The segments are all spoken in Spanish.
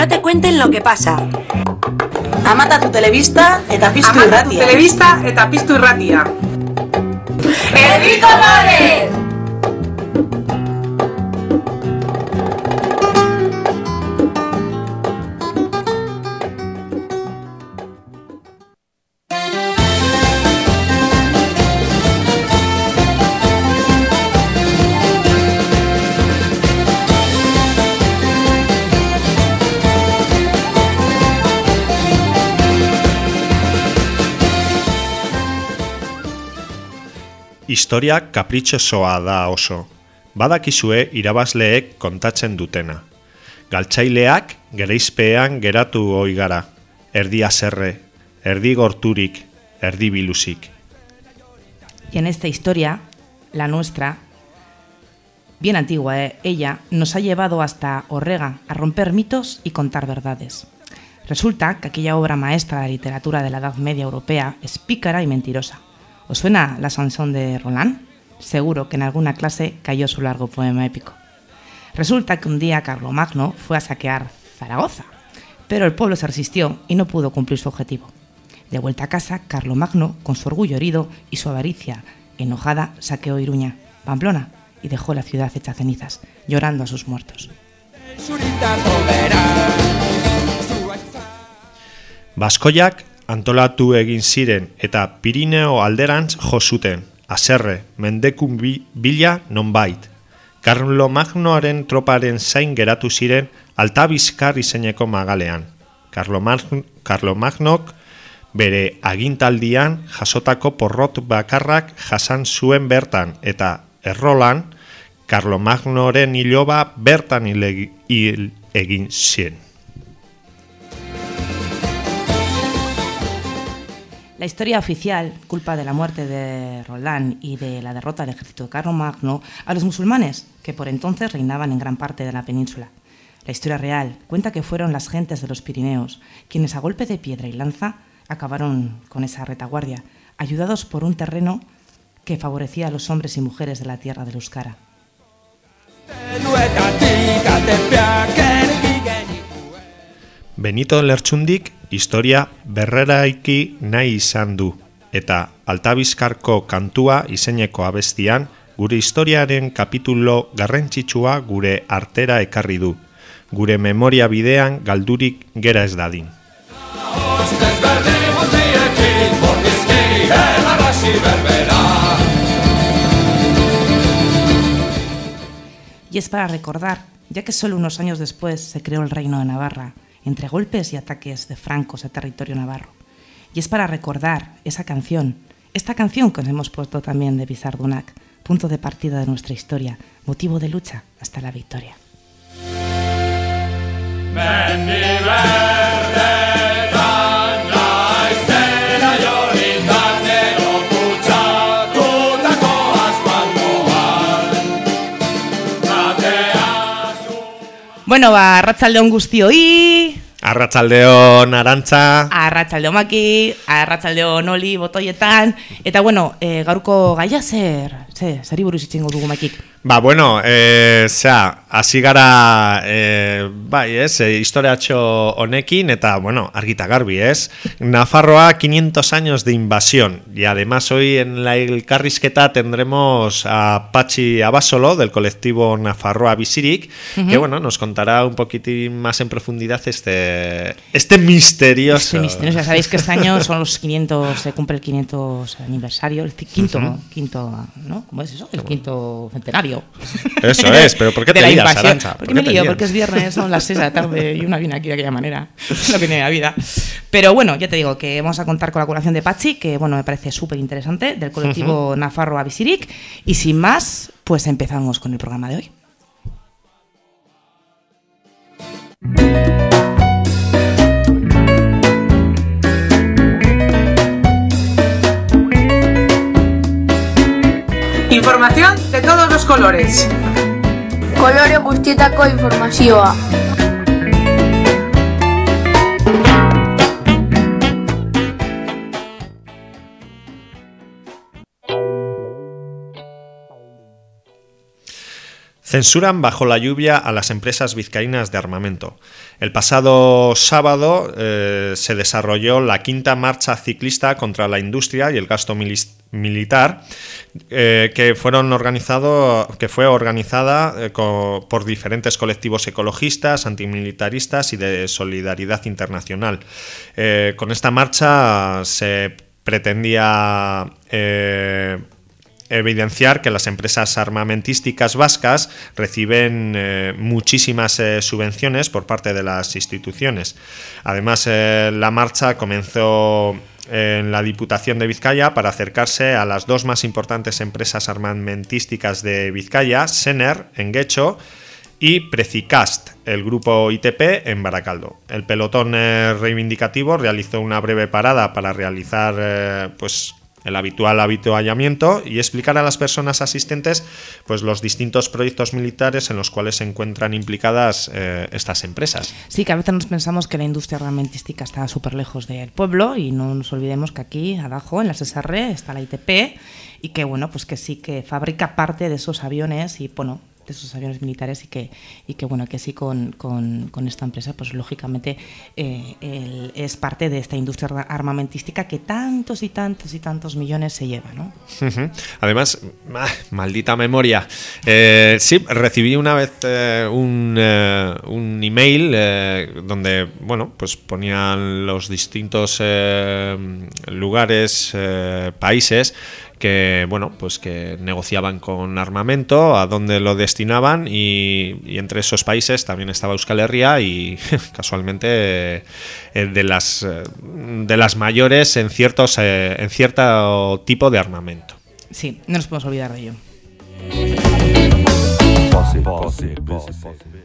no te cuenten lo que pasa. Amata tu televista eta piztu Amata tu irratia. telebista eta piztu irratia. ¡Herriko Lore! Historia kapritxosoa da oso. Badakizue irabazleek kontatzen dutena. Galtzaileak gereizpean geratu ohi gara. Erdi azerre, erdi gorturik, erdi biluzik. Y en esta historia, la nuestra, bien antigua, ¿eh? ella nos ha llevado hasta Orrega a romper mitos y contar verdades. Resulta que aquella obra maestra de literatura de la Edad Media europea es pícara y mentirosa. ¿Os suena la Sansón de Roland? Seguro que en alguna clase cayó su largo poema épico. Resulta que un día Carlomagno fue a saquear Zaragoza, pero el pueblo se resistió y no pudo cumplir su objetivo. De vuelta a casa, Carlomagno, con su orgullo herido y su avaricia enojada, saqueó Iruña, Pamplona, y dejó la ciudad hecha cenizas, llorando a sus muertos. Baskoiak antolatu egin ziren eta Pirineo alderantz jo zuten, aserre, mendekun bi, bila nonbait. Carlo Magnoaren troparen zain geratu ziren altabizkar izeneko magalean. Carlo, Magn Carlo Magnok bere agintaldian jasotako porrot bakarrak jasan zuen bertan eta errolan Carlo Magnoren iloba bertan hil egin zien. La historia oficial culpa de la muerte de Roldán y de la derrota del ejército de Carlomagno a los musulmanes, que por entonces reinaban en gran parte de la península. La historia real cuenta que fueron las gentes de los Pirineos quienes a golpe de piedra y lanza acabaron con esa retaguardia, ayudados por un terreno que favorecía a los hombres y mujeres de la tierra de Euskara. Benito Lertxundik historia berreraiki nahi izan du, eta altabizkarko kantua izeneko abestian gure historiaren kapitulo garrantzitsua gure artera ekarri du, gure memoria bidean galdurik gera ez dadin. Y es para recordar, ya que solo unos años después se creó el Reino de Navarra, entre golpes y ataques de francos a territorio navarro. Y es para recordar esa canción, esta canción que os hemos puesto también de Bizardunac, punto de partida de nuestra historia, motivo de lucha hasta la victoria. Bueno, ba, arratsaldeon guztioi, Arratsaldeon arantza, arratsaldeon maki, arratsaldeon oli botoietan, eta bueno, e, gaurko gaia zer, zer, zeri buruz itxengo dugu makik. Ba, bueno, e, zera, hasi gara, e, bai, ez, e, historiatxo honekin, eta, bueno, argita garbi, ez? Nafarroa 500 años de invasión, y además hoy en la elkarrizketa tendremos a Pachi Abasolo, del colectivo Nafarroa Bisirik, que, bueno, nos contará un poquitín más en profundidad este, este misterioso... Este misterio, ya sabéis que este año son los 500, se cumple el 500 aniversario, el quinto, quinto, ¿no? ¿Cómo es eso? El quinto centenario. Eso es, pero ¿por qué te lías, ¿Por me qué te lío, porque es viernes, son las 6 de la tarde y una viene aquí de aquella manera. lo que tiene la vida. Pero bueno, ya te digo que vamos a contar con la colaboración de Pachi, que bueno, me parece súper interesante, del colectivo Nafarro Abisiric. Y sin más, pues empezamos con el programa de hoy. Información de todos los colores. Kolore guztietako informazioa. Censuran bajo la lluvia a las empresas vizcaínas de armamento. El pasado sábado eh, se desarrolló la quinta marcha ciclista contra la industria y el gasto militar, eh, que, fueron organizado, que fue organizada eh, por diferentes colectivos ecologistas, antimilitaristas y de solidaridad internacional. con esta marcha se pretendía evidenciar que las empresas armamentísticas vascas reciben eh, muchísimas eh, subvenciones por parte de las instituciones. Además, eh, la marcha comenzó en la Diputación de Vizcaya para acercarse a las dos más importantes empresas armamentísticas de Vizcaya, Sener en Guecho y Precicast, el grupo ITP en Baracaldo. El pelotón reivindicativo realizó una breve parada para realizar pues el habitual habituallamiento y explicar a las personas asistentes pues los distintos proyectos militares en los cuales se encuentran implicadas eh, estas empresas. Sí, que a veces nos pensamos que la industria armamentística está súper lejos del pueblo y no nos olvidemos que aquí abajo en la SSR está la ITP y que bueno, pues que sí que fabrica parte de esos aviones y bueno, de esos aviones militares y que, y que bueno, que sí con, con, esta empresa, pues lógicamente eh, es parte de esta industria armamentística que tantos y tantos y tantos millones se lleva, ¿no? Además, ah, maldita memoria. Eh, sí, recibí una vez eh, un, un, email donde, bueno, pues ponían los distintos lugares, países que bueno pues que negociaban con armamento a dónde lo destinaban y, entre esos países también estaba Euskal Herria y casualmente eh, de las eh, de las mayores en ciertos eh, en cierto tipo de armamento. Sí no nos podemos olvidar de ello.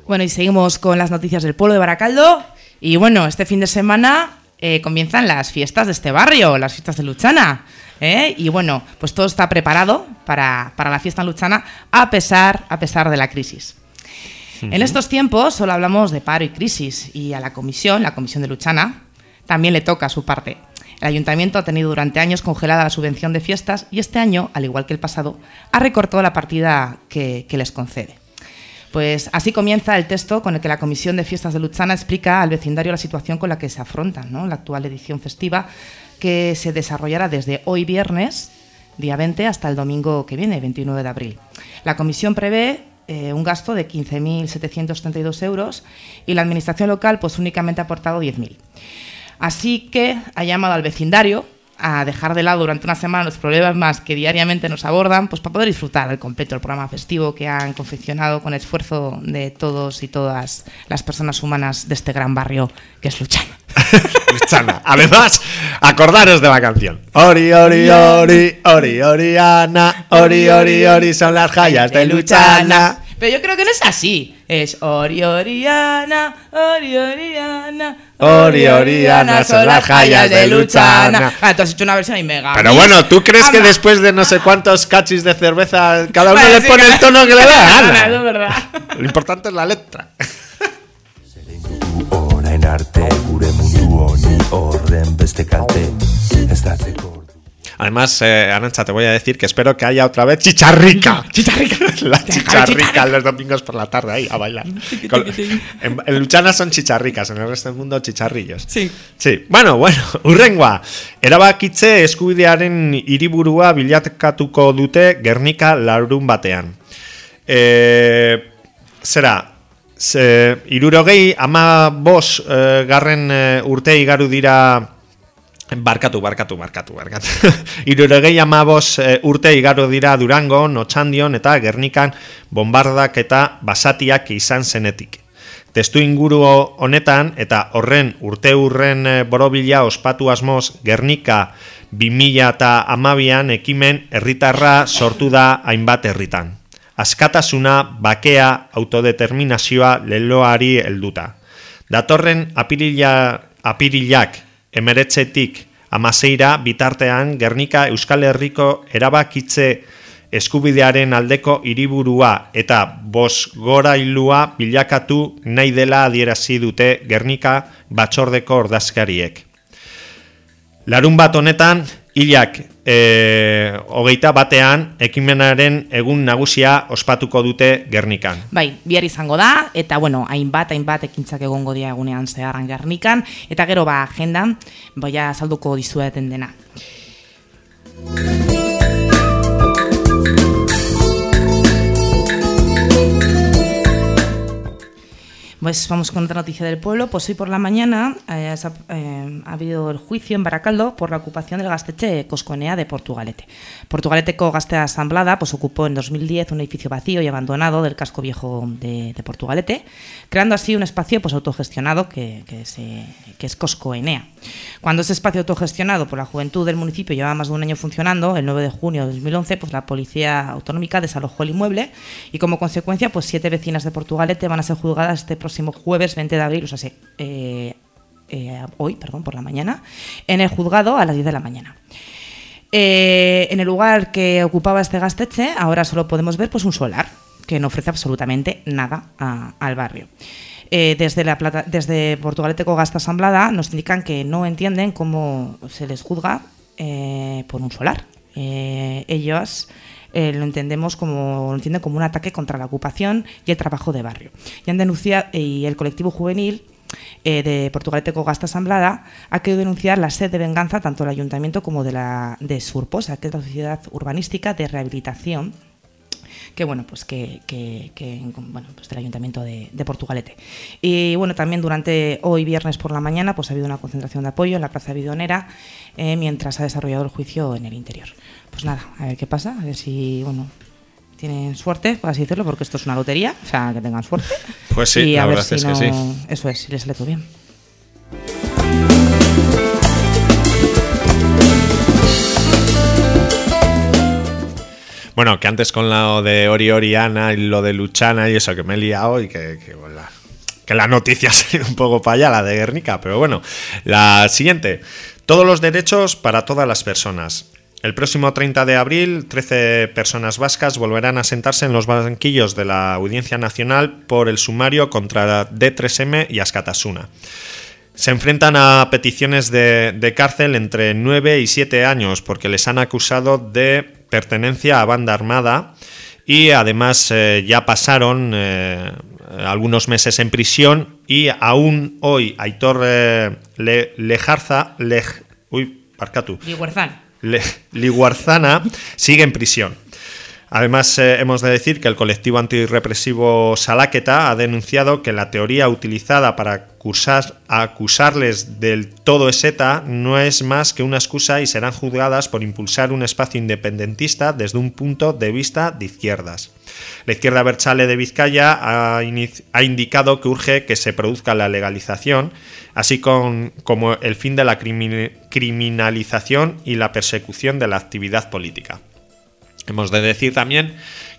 Bueno y seguimos con las noticias del pueblo de Baracaldo. Y bueno este fin de semana comienzan las fiestas de este barrio las fiestas de Luchana ¿eh? Y bueno, pues todo está preparado para, la fiesta luchana a pesar, a pesar de la crisis. En estos tiempos solo hablamos de paro y crisis y a la comisión, la comisión de Luchana, también le toca su parte. El ayuntamiento ha tenido durante años congelada la subvención de fiestas y este año, al igual que el pasado, ha recortado la partida que, les concede. Pues así comienza el texto con el que la Comisión de Fiestas de Luchana explica al vecindario la situación con la que se afronta ¿no? la actual edición festiva que se desarrollará desde hoy viernes, día 20, hasta el domingo que viene, 29 de abril. La comisión prevé eh, un gasto de 15.732 euros y la administración local pues únicamente ha aportado 10.000. Así que ha llamado al vecindario a dejar de lado durante una semana los problemas que diariamente nos abordan, pues para poder disfrutar del completo el programa festivo que han confeccionado con esfuerzo de todos y todas las personas humanas de este gran barrio que es Luchana. Luchana. Además, acordaros de la canción. Ori, ori, ori, ori, oriana, ori, ori, ori, son las joyas de Luchana. Pero yo creo que no es así. Es Ori Oriana, Ori Oriana. Ori Oriana son las joyas de Luchana. Ah, tú has hecho una versión y mega. Pero bueno, ¿tú crees que después de no sé cuántos cachis de cerveza cada uno le pone el tono que le da? es verdad. Lo importante es la letra. Además, eh, Arancha, te voy a decir que espero que haya otra vez chicharrica. Chicharrica. La chicharrica los domingos por la tarde ahí a bailar. en, Luchana son chicharricas, en el resto del mundo chicharrillos. Sí. Sí. Bueno, bueno, urrengua. Erabakitze eskubidearen hiriburua bilatkatuko dute Gernika larun batean. Eh, será Ze, irurogei ama bos e, garren e, urte igaru dira Barkatu, barkatu, barkatu, barkatu. Irurogei ama bos e, urte igaru dira Durango, Notxandion eta Gernikan bombardak eta basatiak izan zenetik. Testu inguru honetan eta horren urte urren borobila ospatu asmoz Gernika 2000 eta amabian ekimen herritarra sortu da hainbat herritan askatasuna, bakea, autodeterminazioa leloari helduta. Datorren apirila, apirilak emeretzetik amaseira bitartean Gernika Euskal Herriko erabakitze eskubidearen aldeko hiriburua eta bos gorailua bilakatu nahi dela adierazi dute Gernika batzordeko ordazkariek. Larun bat honetan, Ilak e, hogeita batean ekimenaren egun nagusia ospatuko dute Gernikan. Bai, bihar izango da, eta bueno, hainbat, hainbat ekintzak egongo dia egunean zeharran Gernikan, eta gero ba, agendan, boia salduko dizueten dena. Pues vamos con otra noticia del pueblo. Pues hoy por la mañana eh, ha, eh, ha, habido el juicio en Baracaldo por la ocupación del gasteche Cosconea de Portugalete. Portugaleteko Gaztea Asamblada pues, ocupó en 2010 un edificio vacío y abandonado del casco viejo de, de Portugalete, creando así un espacio pues, autogestionado que, que, se, que es Coscoenea. Cuando ese espacio autogestionado por la juventud del municipio llevaba más de un año funcionando, el 9 de junio de 2011, pues la policía autonómica desalojó el inmueble y como consecuencia, pues siete vecinas de Portugalete van a ser juzgadas este próximo jueves 20 de abril, o sea, sí, eh, eh, hoy, perdón, por la mañana, en el juzgado a las 10 de la mañana. Eh, en el lugar que ocupaba este gasteche, ahora solo podemos ver pues un solar, que no ofrece absolutamente nada al barrio. Desde, la plata, desde Portugaleteco Gasta Asamblada nos indican que no entienden cómo se les juzga por un solar. Ellos eh, lo entendemos como lo entienden como un ataque contra la ocupación y el trabajo de barrio. Y han denunciado y el colectivo juvenil eh, de Portugaleteco Gasta Asamblada ha querido denunciar la sed de venganza tanto del ayuntamiento como de la de Surposa, que es la sociedad urbanística de rehabilitación que bueno, pues que, que, que bueno, pues del Ayuntamiento de, de, Portugalete. Y bueno, también durante hoy viernes por la mañana pues ha habido una concentración de apoyo en la Plaza Bidonera eh, mientras ha desarrollado el juicio en el interior. Pues nada, a ver qué pasa, a ver si, bueno, tienen suerte, por así decirlo, porque esto es una lotería, o sea, que tengan suerte. Pues sí, y a la ver verdad si es no, que sí. eso es, si les sale todo bien. Bueno, que antes con lo de Ori Oriana y lo de Luchana y eso que me he liado y que, que, la, que la noticia ha salido un poco para allá, la de Guernica, pero bueno, la siguiente. Todos los derechos para todas las personas. El próximo 30 de abril, 13 personas vascas volverán a sentarse en los banquillos de la Audiencia Nacional por el sumario contra D3M y Ascatasuna. Se enfrentan a peticiones de, de, cárcel entre 9 y 7 años porque les han acusado de pertenencia a banda armada y además eh, ya pasaron eh, algunos meses en prisión y aún hoy Aitor eh, Le, Lejarza, Lej, uy, parcatu, Le, Liguarzana sigue en prisión. Además, eh, hemos de decir que el colectivo antirrepresivo Salaqueta ha denunciado que la teoría utilizada para acusar, acusarles del todo eseta no es más que una excusa y serán juzgadas por impulsar un espacio independentista desde un punto de vista de izquierdas. La izquierda Berchale de Vizcaya ha, indicado que urge que se produzca la legalización, así como el fin de la crimin criminalización y la persecución de la actividad política. Hemos de decir también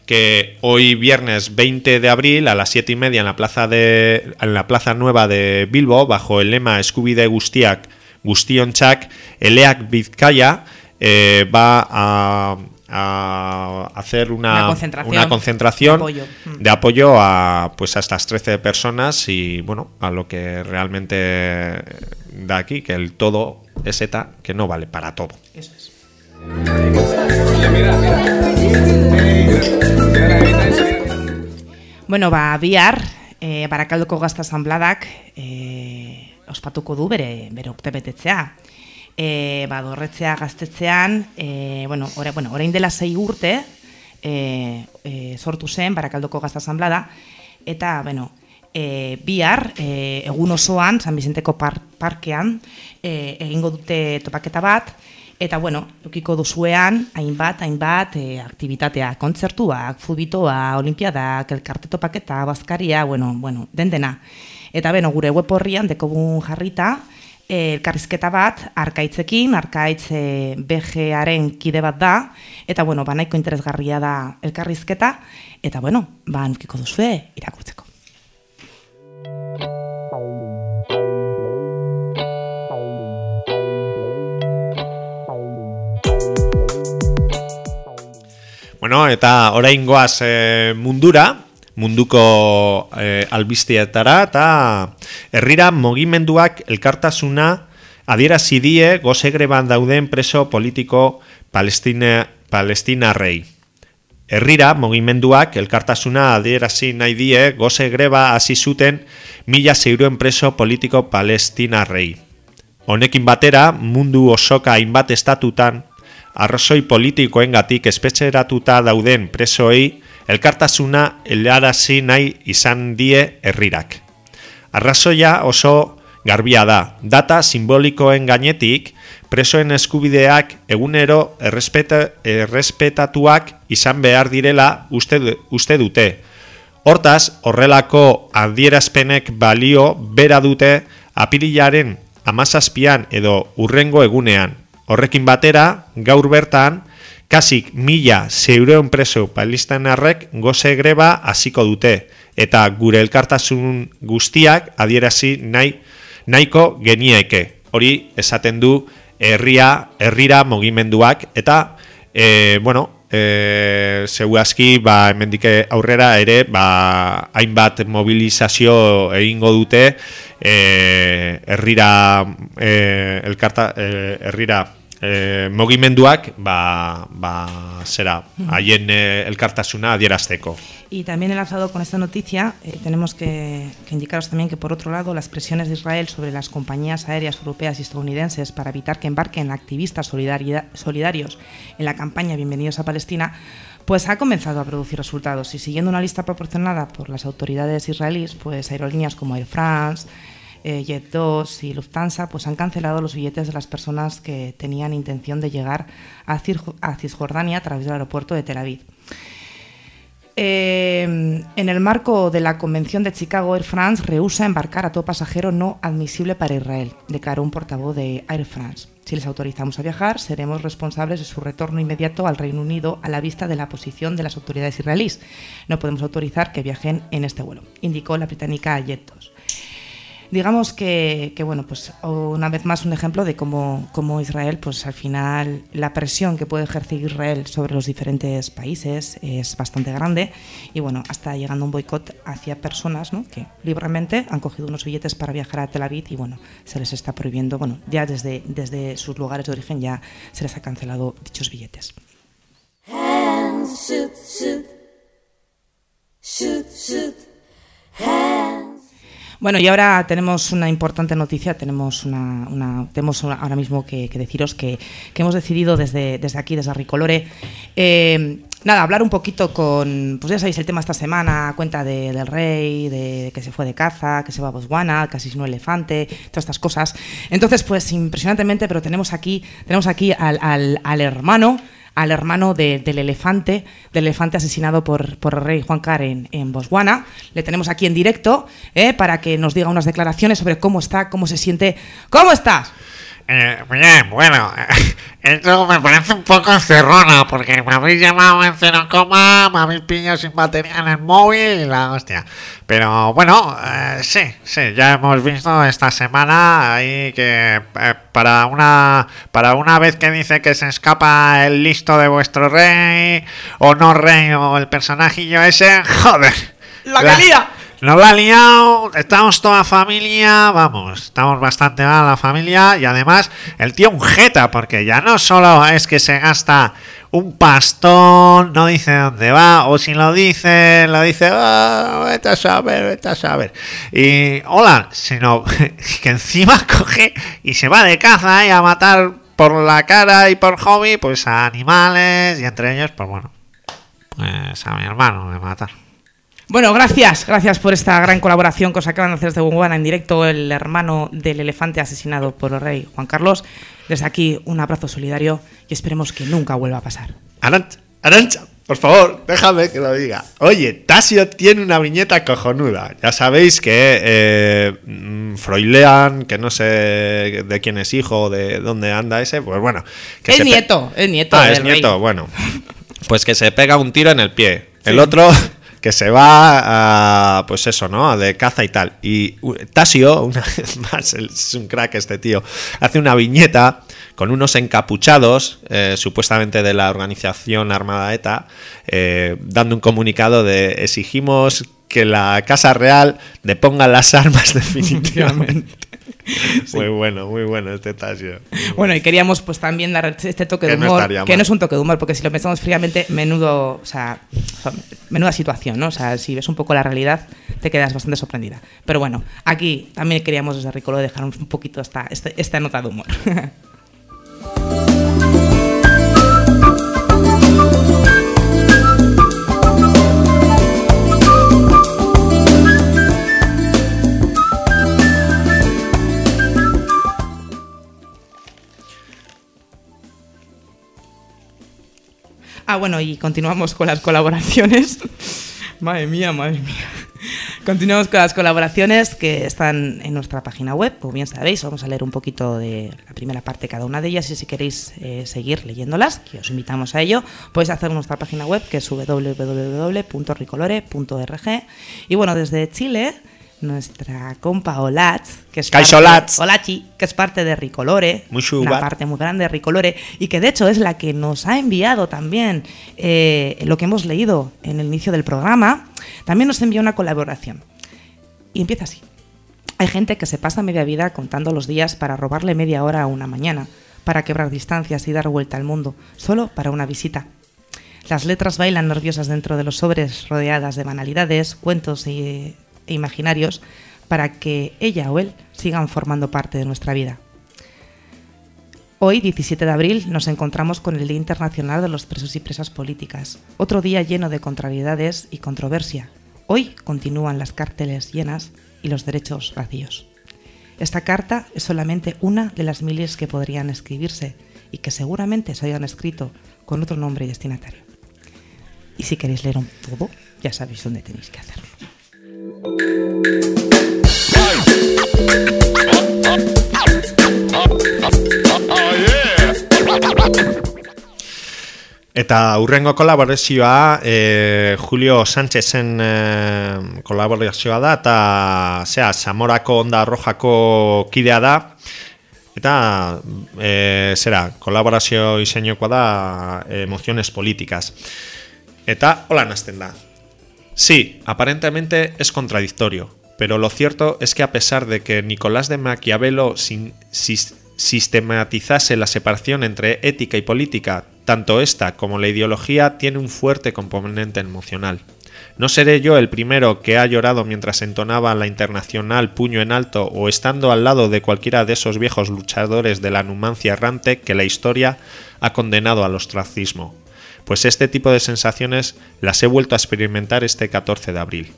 que hoy viernes 20 de abril a las 7 y media en la plaza, de, en la plaza nueva de Bilbo, bajo el lema Scooby de Gustiak, Gustionchak, Eleak Vizcaya eh, va a, a, hacer una, una concentración, una concentración de, apoyo. de, apoyo. a pues a estas 13 personas y bueno, a lo que realmente da aquí, que el todo es ETA, que no vale para todo. Eso es. Bueno, ba, bihar, e, barakaldoko gazta asanbladak e, ospatuko du bere, bere urtebetetzea. E, ba, dorretzea gaztetzean, e, bueno, ora, bueno, orain dela zei urte e, e, sortu zen barakaldoko gazta asanblada, eta, bueno, e, bihar, e, egun osoan, San Vicenteko par, parkean, e, egingo dute topaketa bat, Eta, bueno, dukiko duzuean, hainbat, hainbat, e, aktivitatea, kontzertuak, fubitoa, olimpiadak, elkarte topaketa, bazkaria, bueno, bueno, den dena. Eta, beno, gure web horrian, dekogun jarrita, e, elkarrizketa bat, arkaitzekin, arkaitz e, BG-aren kide bat da, eta, bueno, ba, nahiko interesgarria da elkarrizketa, eta, bueno, ba, nukiko duzue, irakurtzeko. Bueno, eta orain goaz e, mundura, munduko e, albisteetara, eta herrira mogimenduak elkartasuna adierazi die goze greban dauden preso politiko palestina, palestinarrei. Herrira, mugimenduak elkartasuna adierazi nahi die goze greba hasi zuten mila zeuruen preso politiko palestinarrei. Honekin batera, mundu osoka hainbat estatutan, arrozoi politikoengatik espetxeratuta dauden presoei elkartasuna helarazi nahi izan die herrirak. Arrazoia oso garbia da, data simbolikoen gainetik, presoen eskubideak egunero errespeta, errespetatuak izan behar direla uste, uste dute. Hortaz, horrelako adierazpenek balio bera dute apirilaren amazazpian edo urrengo egunean. Horrekin batera, gaur bertan, kasik mila zeureon preso palestinarrek goze greba hasiko dute, eta gure elkartasun guztiak adierazi nahi, nahiko genieke. Hori esaten du herria, herrira mugimenduak, eta, e, bueno, e, zeuazki, ba, emendike aurrera ere, ba, hainbat mobilizazio egingo dute, e, herrira, e, elkarta, e, herrira, e, mogimenduak ba, ba, zera, haien e, elkartasuna adierazteko. Y también enlazado con esta noticia, eh, tenemos que, que, indicaros también que, por otro lado, las presiones de Israel sobre las compañías aéreas europeas y estadounidenses para evitar que embarquen activistas solidarios en la campaña Bienvenidos a Palestina, pues ha comenzado a producir resultados. Y siguiendo una lista proporcionada por las autoridades israelíes, pues aerolíneas como Air France, eh, Jet2 y Lufthansa pues han cancelado los billetes de las personas que tenían intención de llegar a, Cisjordania a través del aeropuerto de Tel Aviv. Eh, en el marco de la Convención de Chicago, Air France rehúsa embarcar a todo pasajero no admisible para Israel, declaró un portavoz de Air France. Si les autorizamos a viajar, seremos responsables de su retorno inmediato al Reino Unido a la vista de la posición de las autoridades israelíes. No podemos autorizar que viajen en este vuelo, indicó la británica Jet2 digamos que, que, bueno, pues una vez más un ejemplo de cómo, cómo, Israel, pues al final la presión que puede ejercer Israel sobre los diferentes países es bastante grande y bueno, hasta llegando un boicot hacia personas ¿no? que libremente han cogido unos billetes para viajar a Tel Aviv y bueno, se les está prohibiendo, bueno, ya desde, desde sus lugares de origen ya se les ha cancelado dichos billetes. shoot, shoot. Shoot, shoot. Bueno, y ahora tenemos una importante noticia, tenemos una, una tenemos ahora mismo que, deciros que, hemos decidido desde, desde aquí, desde Ricolore, eh, nada, hablar un poquito con, pues ya sabéis el tema esta semana, cuenta de, del rey, de que se fue de caza, que se va a Botswana, casi no elefante, todas estas cosas. Entonces, pues impresionantemente, pero tenemos aquí, tenemos aquí al, al, al hermano al hermano de, del elefante, del elefante asesinado por, por el rey Juan Car en, en Botswana. Le tenemos aquí en directo eh, para que nos diga unas declaraciones sobre cómo está, cómo se siente. ¿Cómo estás? Eh, bien, bueno, esto me parece un poco encerrona porque me habéis llamado en cero coma, me habéis pillado sin batería en el móvil y la hostia. Pero bueno, eh, sí, sí, ya hemos visto esta semana ahí que eh, para una para una vez que dice que se escapa el listo de vuestro rey o no rey o el personajillo ese, joder. La lía. Nos la ha liado, estamos toda familia, vamos, estamos bastante mal la familia y además el tío un jeta, porque ya no solo es que se gasta un pastón, no dice dónde va, o si lo dice, lo dice, oh, vete a saber, vete a saber. Y hola, sino que encima coge y se va de caza y a matar por la cara y por hobby, pues a animales y entre ellos, pues bueno, pues a mi hermano de matar. Bueno, gracias, gracias por esta gran colaboración que os acaban de hacer desde Botswana en directo, el hermano del elefante asesinado por el rey Juan Carlos. Desde aquí, un abrazo solidario y esperemos que nunca vuelva a pasar. Arancha, Arancha, por favor, déjame que lo diga. Oye, Tasio tiene una viñeta cojonuda. Ya sabéis que eh, mm, Froilean, que no sé de quién es hijo, de dónde anda ese, pues bueno. Que es nieto, es nieto. Ah, es nieto, bueno. Pues que se pega un tiro en el pie. El otro que se va a, pues eso, ¿no? De caza y tal. Y Tasio, una vez más, es un crack este tío, hace una viñeta con unos encapuchados, eh, supuestamente de la organización Armada ETA, eh, dando un comunicado de exigimos que la Casa Real deponga las armas definitivamente. Muy bueno, muy bueno este tasio. Bueno, y queríamos pues también dar este toque de Que humor, que no es un toque de humor, porque si lo pensamos fríamente, menudo, o sea, menuda situación, ¿no? O sea, si ves un poco la realidad, te quedas bastante sorprendida. Pero bueno, aquí también queríamos desde Ricoló dejar un un poquito esta, este- esta nota de humor. Ah, bueno, y continuamos con las colaboraciones. madre mía, madre mía. Continuamos con las colaboraciones que están en nuestra página web. Como bien sabéis, vamos a leer un poquito de la primera parte de cada una de ellas y si queréis eh, seguir leyéndolas, que os invitamos a ello, podéis hacer nuestra página web que es www.ricolore.org. Y bueno, desde Chile, nuestra compa Olatz, que es parte- Olatz. Olachi, que es parte de Ricolore, Muy una parte muy grande de Ricolore y que de hecho es la que nos ha enviado también eh, lo que hemos leído en el inicio del programa, también nos envió una colaboración. Y empieza así. Hay gente que se pasa media vida contando los días para robarle media hora a una mañana, para quebrar distancias y dar vuelta al mundo, solo para una visita. Las letras bailan nerviosas dentro de los sobres, rodeadas de banalidades, cuentos e, e imaginarios, para que ella o él sigan formando parte de nuestra vida. Hoy, 17 de abril, nos encontramos con el Día Internacional de los Presos y Presas Políticas, otro día lleno de contrariedades y controversia. Hoy continúan las cárteles llenas y los derechos vacíos. Esta carta es solamente una de las miles que podrían escribirse y que seguramente se hayan escrito con otro nombre y destinatario. Y si queréis leer un todo, ya sabéis dónde tenéis que hacerlo. Eta urrengo kolaborazioa e, Julio Sánchezen e, kolaborazioa da eta zera, Zamorako Onda Rojako kidea da eta e, zera, kolaborazio izeinokoa da Emociones Políticas. Eta hola nazten da. Sí, aparentemente es contradictorio, pero lo cierto es que a pesar de que Nicolás de Maquiavelo sin- sis- sistematizase la separación entre ética y política, tanto esta como la ideología tiene un fuerte componente emocional. No seré yo el primero que ha llorado mientras entonaba la internacional puño en alto o estando al lado de cualquiera de esos viejos luchadores de la numancia errante que la historia ha condenado al ostracismo pues este tipo de sensaciones las he vuelto a experimentar este 14 de abril.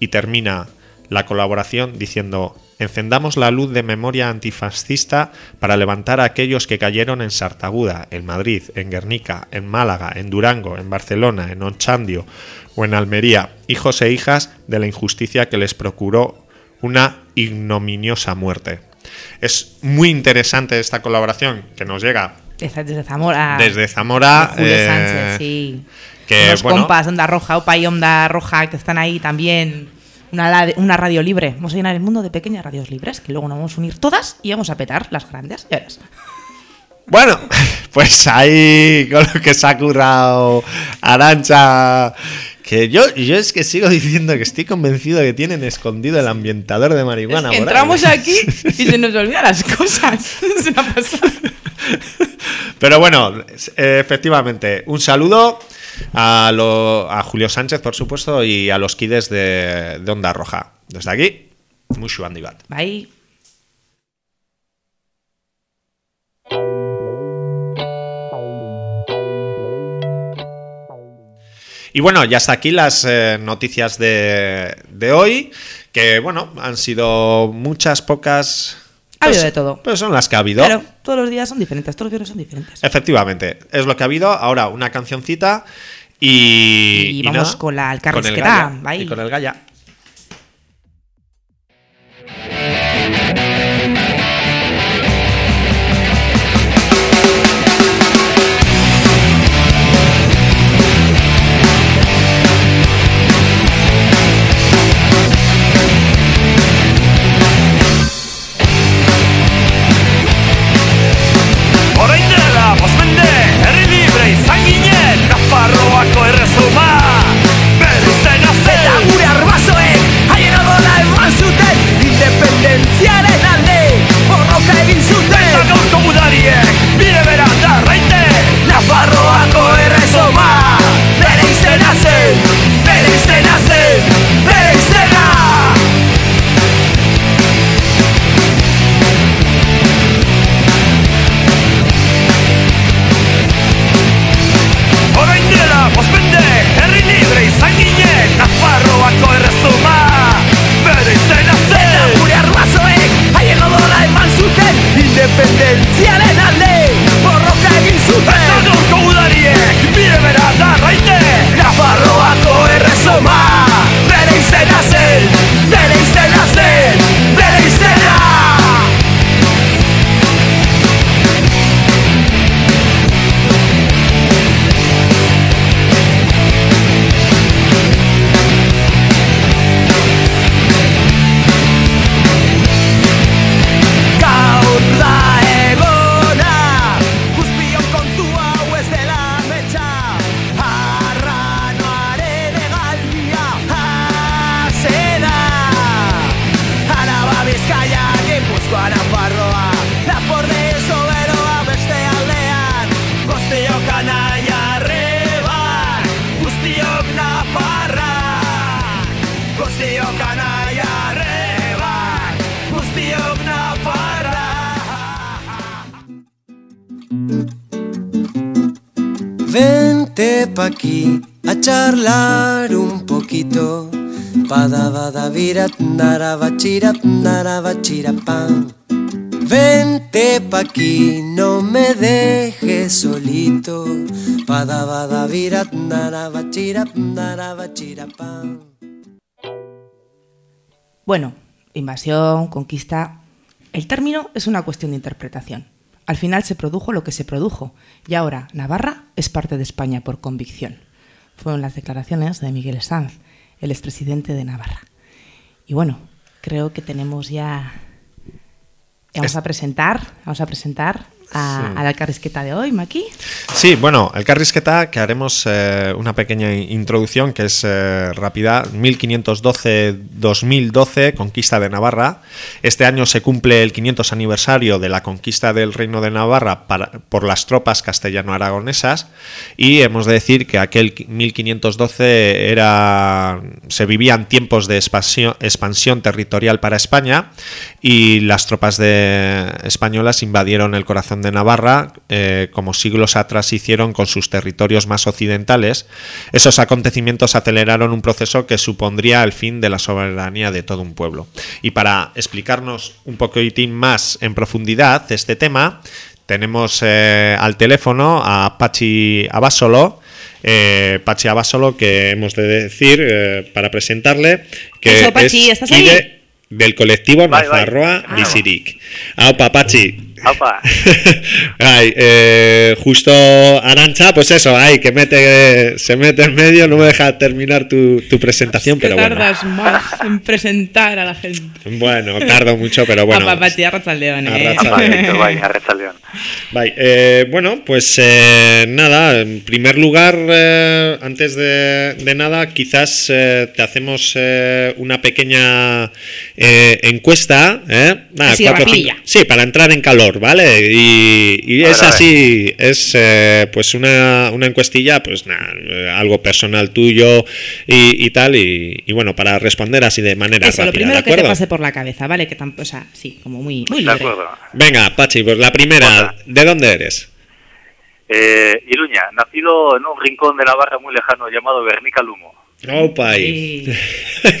Y termina la colaboración diciendo, encendamos la luz de memoria antifascista para levantar a aquellos que cayeron en Sartaguda, en Madrid, en Guernica, en Málaga, en Durango, en Barcelona, en Onchandio o en Almería, hijos e hijas de la injusticia que les procuró una ignominiosa muerte. Es muy interesante esta colaboración que nos llega Desde, Zamora. desde Zamora. Julio eh, Sánchez, sí. que, bueno, compas, Onda Roja, Opa y Onda Roja, que están ahí también. Una, una radio libre. Vamos a llenar el mundo de pequeñas radios libres, que luego nos vamos a unir todas y vamos a petar las grandes. Ya verás. Bueno, pues ahí con lo que se ha currado Arancha. Que yo, yo es que sigo diciendo que estoy convencido que tienen escondido el ambientador de marihuana. Es que ahí. entramos aquí y se nos olvidan las cosas. Se me ha pasado. Pero bueno, eh, efectivamente, un saludo a, lo- a Julio Sánchez, por supuesto, y a los kides de, de Onda Roja. Desde aquí, mucho bandibat. Bye. Y bueno, ya hasta aquí las eh, noticias de, de hoy, que bueno, han sido muchas, pocas... Ha habido de todo. Pero son las que ha habido. Pero todos los días son diferentes, todos los viernes son diferentes. Efectivamente, es lo que ha habido. Ahora una cancioncita y... Y vamos nada, con la el con el. Gaya, y con el Gaya. Naraba chira naraba chira pan. Vente pa' aquí, no me dejes solito. Pada bada virat naraba chira naraba. Bueno, invasión, conquista. El término es una cuestión de interpretación. Al final se produjo lo que se produjo y ahora Navarra es parte de España por convicción. Fueron las declaraciones de Miguel Sanz, el expresidente de Navarra. Y bueno, creo que tenemos ya... Vamos Es- a presentar, vamos a presentar a, a la carrisqueta de hoy, Maki. Sí, bueno, el Carrisqueta, que haremos eh, una pequeña introducción que es eh, rápida. 1512-2012, conquista de Navarra. Este año se cumple el 500 aniversario de la conquista del Reino de Navarra para- por las tropas castellano-aragonesas. Y hemos de decir que aquel 1512 era, se vivían tiempos de expansión, expansión territorial para España y las tropas de, españolas invadieron el corazón de Navarra, eh, como siglos atrás hicieron con sus territorios más occidentales. Esos acontecimientos aceleraron un proceso que supondría el fin de la soberanía de todo un pueblo. Y para explicarnos un poquitín más en profundidad este tema, tenemos eh, al teléfono a Pachi Abasolo. Eh, Pachi Abasolo, que hemos de decir eh, para presentarle que Eso, Pachi, es ¿estás ahí? del colectivo bai. Nafarroa Ah. Aupa, Pachi. Ay, eh, justo Arancha, pues eso, ay, que mete, se mete en medio, no me deja terminar tu, tu presentación, pero bueno. más en presentar a la gente. Bueno, tardo mucho, pero bueno. Apa, Patxi, arratzaldeon, eh? Bai. Bai, eh, bueno, pues eh, nada, en primer lugar, eh, antes de, de nada, quizás eh, te hacemos eh, una pequeña eh, encuesta, ¿eh? Nada, Así, cuatro Sí, para entrar en calor, ¿vale? Y, es así, es eh, pues una, una encuestilla, pues nada, eh, algo personal tuyo y, y tal, y, y bueno, para responder así de manera Eso, lo rápida, primero ¿de que te pase por la cabeza, ¿vale? Que tampoco, o sea, sí, como muy, muy De libre. acuerdo. Venga, Pachi, pues la primera, Hola. ¿de dónde eres? Eh, Iruña, nacido en un rincón de Navarra muy lejano llamado Guernica Lumo. Opa, ahí. Sí.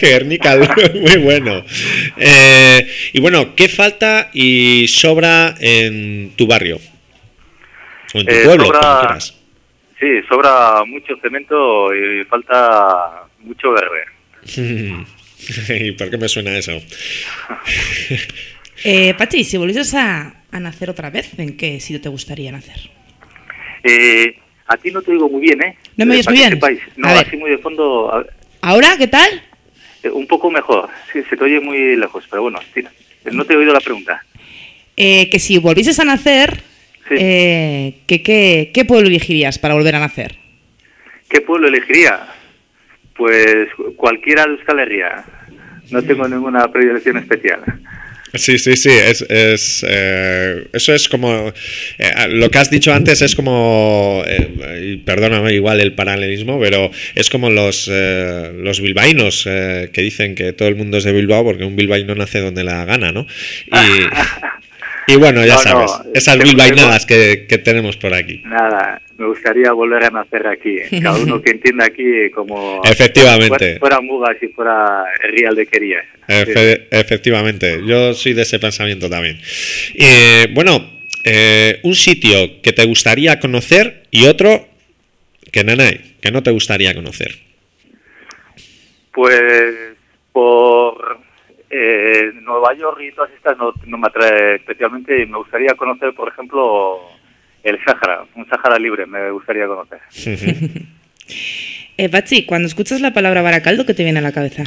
Guernica, muy bueno. Eh, y bueno, ¿qué falta y sobra en tu barrio? O en tu Eh, pueblo, sobra- como quieras. Sí, sobra mucho cemento y falta mucho verde. ¿Y por qué me suena eso? Eh, Pachi, si volvieses a, a nacer otra vez, ¿en qué sitio te gustaría nacer? Eh, a ti no te digo muy bien, ¿eh? ¿No me Eh, oyes muy bien? No, A ver. así muy de fondo, ¿Ahora qué tal? eh, un poco mejor. Sí, se te oye muy lejos, pero bueno, tira. No te he oído la pregunta. Eh, que si volvieses a nacer, Sí. eh, ¿qué, qué, qué pueblo elegirías para volver a nacer? ¿Qué pueblo elegiría? Pues cualquiera de Euskal Herria. No tengo ninguna predilección especial. Sí, sí, sí, es, es, eh, eso es como, eh, lo que has dicho antes es como, eh, perdóname igual el paralelismo, pero es como los, los bilbaínos que dicen que todo el mundo es de Bilbao porque un bilbaíno nace donde la gana, ¿no? Y, y bueno, ya No, no, sabes, esas tengo- bilbainadas que, que tenemos por aquí. Nada, me gustaría volver a nacer aquí. Cada uno que entienda aquí como... Efectivamente. Fuera, fuera Mugas y fuera Real de Querías. Efe- efectivamente, yo soy de ese pensamiento también. Eh, bueno, eh, un sitio que te gustaría conocer y otro que nanay, que no te gustaría conocer. Pues por eh, Nueva York y todas estas no, no me atrae especialmente y me gustaría conocer, por ejemplo, el Sáhara, un Sáhara libre, me gustaría conocer. Eh, Pachi, cuando escuchas la palabra Baracaldo, ¿qué te viene a la cabeza?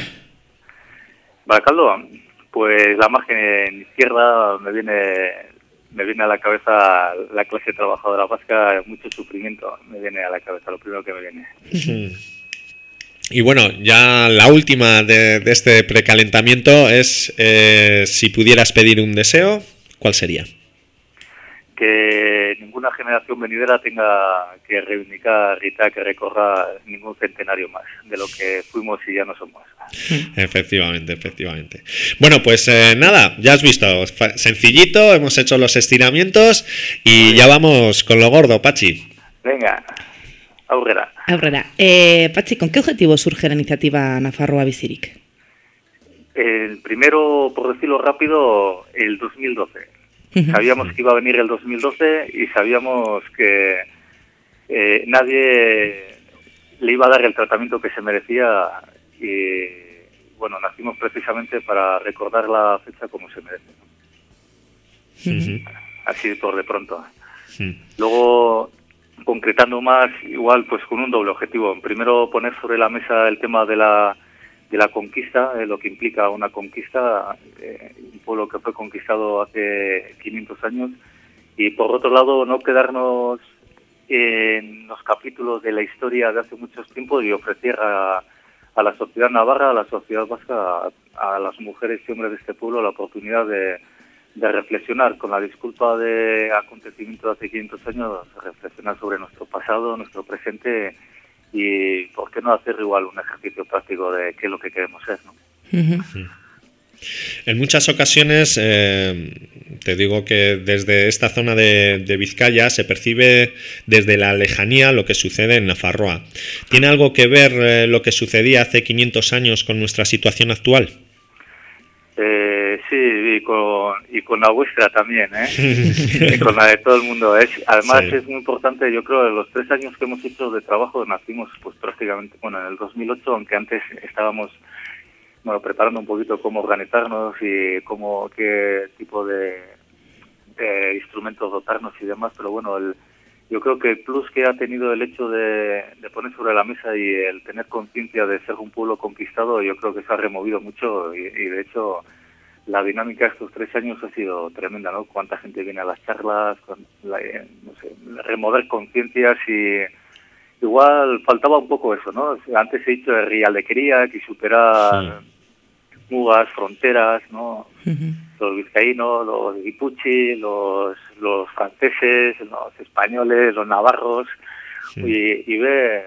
Baracaldo, pues la margen izquierda me viene me viene a la cabeza la clase trabajadora vasca, mucho sufrimiento me viene a la cabeza, lo primero que me viene. Y bueno, ya la última de, de este precalentamiento es eh, si pudieras pedir un deseo, ¿cuál sería? Que ninguna generación venidera tenga que reivindicar Rita que recorra ningún centenario más de lo que fuimos y ya no somos. Efectivamente, efectivamente. Bueno, pues eh, nada, ya has visto, sencillito, hemos hecho los estiramientos y ya vamos con lo gordo, Pachi. Venga, aurrera. Aurrera, eh, Pachi, ¿con qué objetivo surge la iniciativa Nafarroa Bizirik? El primero, por decirlo rápido, el 2012. Sabíamos que iba a venir el 2012 y sabíamos que eh, nadie le iba a dar el tratamiento que se merecía y bueno, nacimos precisamente para recordar la fecha como se merece. Así por de pronto. Luego, concretando más, igual pues con un doble objetivo. Primero, poner sobre la mesa el tema de la, de la conquista, eh, lo que implica una conquista, eh, un pueblo que fue conquistado hace 500 años. Y por otro lado, no quedarnos en los capítulos de la historia de hace muchos tiempos y ofrecer a, a la sociedad navarra, a la sociedad vasca, a, a las mujeres y hombres de este pueblo la oportunidad de, de reflexionar con la disculpa de acontecimientos de hace 500 años, reflexionar sobre nuestro pasado, nuestro presente y por qué no hacer igual un ejercicio práctico de qué es lo que queremos ser, ¿no? En muchas ocasiones, eh, te digo que desde esta zona de, de Vizcaya se percibe desde la lejanía lo que sucede en Nafarroa. ¿Tiene algo que ver eh, lo que sucedía hace 500 años con nuestra situación actual? Eh, sí, y con, y con la vuestra también, ¿eh? y con la de todo el mundo. Es, además Sí. es muy importante, yo creo, en los tres años que hemos hecho de trabajo, nacimos pues prácticamente, bueno, en el 2008, aunque antes estábamos bueno, preparando un poquito cómo organizarnos y cómo, qué tipo de, de instrumentos dotarnos y demás, pero bueno, el, yo creo que el plus que ha tenido el hecho de, de poner sobre la mesa y el tener conciencia de ser un pueblo conquistado, yo creo que se ha removido mucho y, y de hecho la dinámica estos tres años ha sido tremenda, ¿no? Cuánta gente viene a las charlas, con la- eh, no sé, remover conciencias y igual faltaba un poco eso, ¿no? Antes he dicho de Rialdequería, que superar mugas, fronteras, ¿no? Los vizcaínos, los guipuchi, los, los franceses, los españoles, los navarros, y, y ver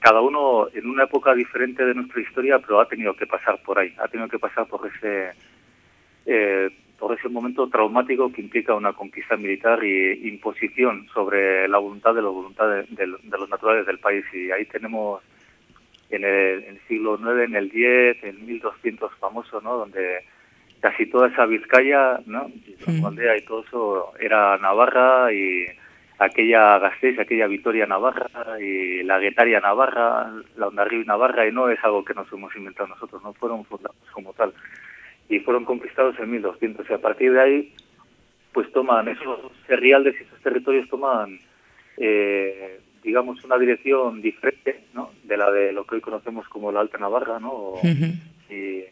cada uno en una época diferente de nuestra historia, pero ha tenido que pasar por ahí, ha tenido que pasar por ese eh, por ese momento traumático que implica una conquista militar y imposición sobre la voluntad de, la voluntad de, de- de los naturales del país. Y ahí tenemos en el, en el siglo IX, en el X, en 1200 famoso, ¿no? donde casi toda esa Vizcaya, ¿no? Y la aldea y todo eso era Navarra y aquella Gasteiz, aquella Vitoria Navarra y la Guetaria Navarra, la Ondarribi Navarra y no es algo que nos hemos inventado nosotros, no fueron fundados como tal y fueron conquistados en 1200 y a partir de ahí pues toman esos herrialdes y esos territorios toman eh, digamos una dirección diferente ¿no? de la de lo que hoy conocemos como la Alta Navarra ¿no? O- y-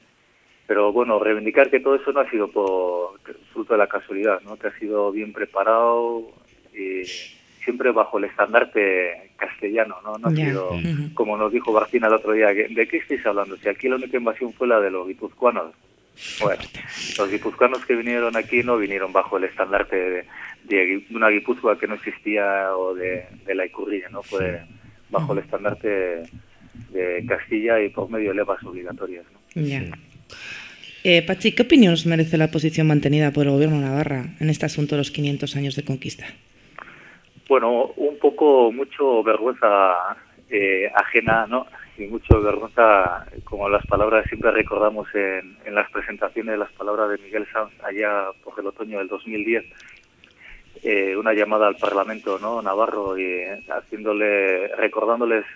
pero bueno, reivindicar que todo eso no ha sido por fruto de la casualidad, ¿no? Que ha sido bien preparado y siempre bajo el estandarte castellano, ¿no? No ha sido, como nos dijo Barcina el otro día, que- ¿de qué estáis hablando? Si aquí la única invasión fue la de los guipuzcoanos. Bueno, los guipuzcoanos que vinieron aquí no vinieron bajo el estandarte de, de una Guipúzcoa que no existía o de, de la Icurrilla, ¿no? Fue bajo el estandarte de Castilla y por medio de levas obligatorias, ¿no? Eh, Pachi, ¿qué opinión os merece la posición mantenida por el gobierno Navarra en este asunto de los 500 años de conquista? Bueno, un poco, mucho vergüenza eh, ajena, ¿no? Y mucho vergüenza, como las palabras siempre recordamos en, en las presentaciones, las palabras de Miguel Sanz allá por el otoño del 2010, eh, una llamada al Parlamento, ¿no? Navarro y eh, haciéndole, recordándoles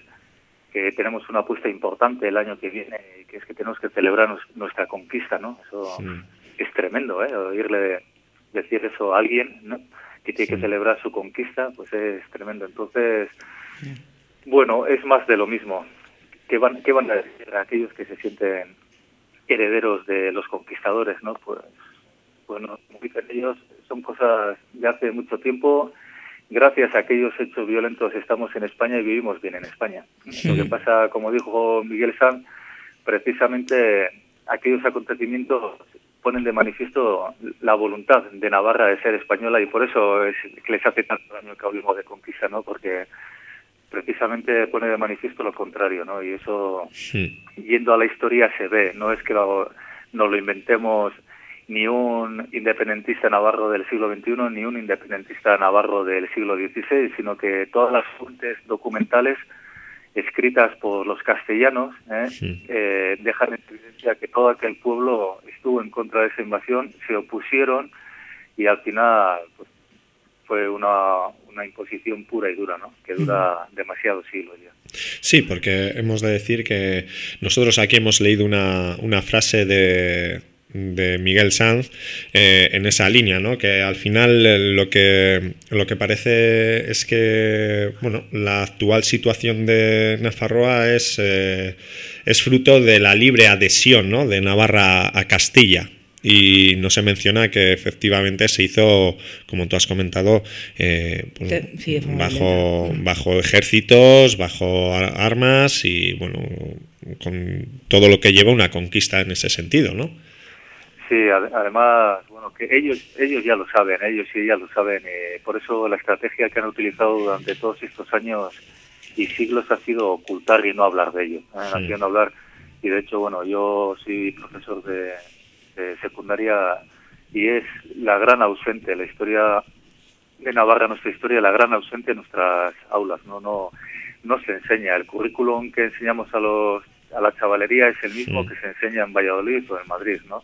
que tenemos una apuesta importante el año que viene, que es que tenemos que celebrar nos- nuestra conquista, ¿no? Eso es tremendo, ¿eh? Oírle decir eso a alguien, ¿no? Que tiene que celebrar su conquista, pues es tremendo. Entonces, bueno, es más de lo mismo. ¿Qué van, qué van a decir aquellos que se sienten herederos de los conquistadores, no? Pues, bueno, ellos, son cosas de hace mucho tiempo. Gracias a aquellos hechos violentos estamos en España y vivimos bien en España. Lo que pasa, como dijo Miguel Sanz, precisamente aquellos acontecimientos ponen de manifiesto la voluntad de Navarra de ser española y por eso es que les hace tanto daño que hablemos de conquista, ¿no? Porque precisamente pone de manifiesto lo contrario, ¿no? Y eso, yendo a la historia, se ve. No es que lo, nos lo inventemos ni un independentista navarro del siglo XXI ni un independentista navarro del siglo XVI, sino que todas las fuentes documentales escritas por los castellanos ¿eh? Eh, dejan en evidencia que todo aquel pueblo estuvo en contra de esa invasión, se opusieron y al final pues, fue una, una imposición pura y dura, ¿no? que dura demasiados siglos ya. Sí, porque hemos de decir que nosotros aquí hemos leído una, una frase de, de Miguel Sanz eh, en esa línea, ¿no? Que al final eh, lo que lo que parece es que bueno la actual situación de Nafarroa es eh, es fruto de la libre adhesión, ¿no? De Navarra a Castilla y no se menciona que efectivamente se hizo, como tú has comentado, pues, Sí, bajo, bajo ejércitos, bajo ar- armas y bueno, con todo lo que lleva una conquista en ese sentido, ¿no? Sí, ade- además, bueno, que ellos ellos ya lo saben, ellos sí ya lo saben. eh, por eso la estrategia que han utilizado durante todos estos años y siglos ha sido ocultar y no hablar de ello. ¿eh? Sí. Ha sido no hablar. Y de hecho, bueno, yo soy profesor de, de secundaria y es la gran ausente, la historia de Navarra, nuestra historia, la gran ausente en nuestras aulas. No, no, no se enseña. El currículum que enseñamos a los a la chavalería es el mismo que se enseña en Valladolid o en Madrid, ¿no?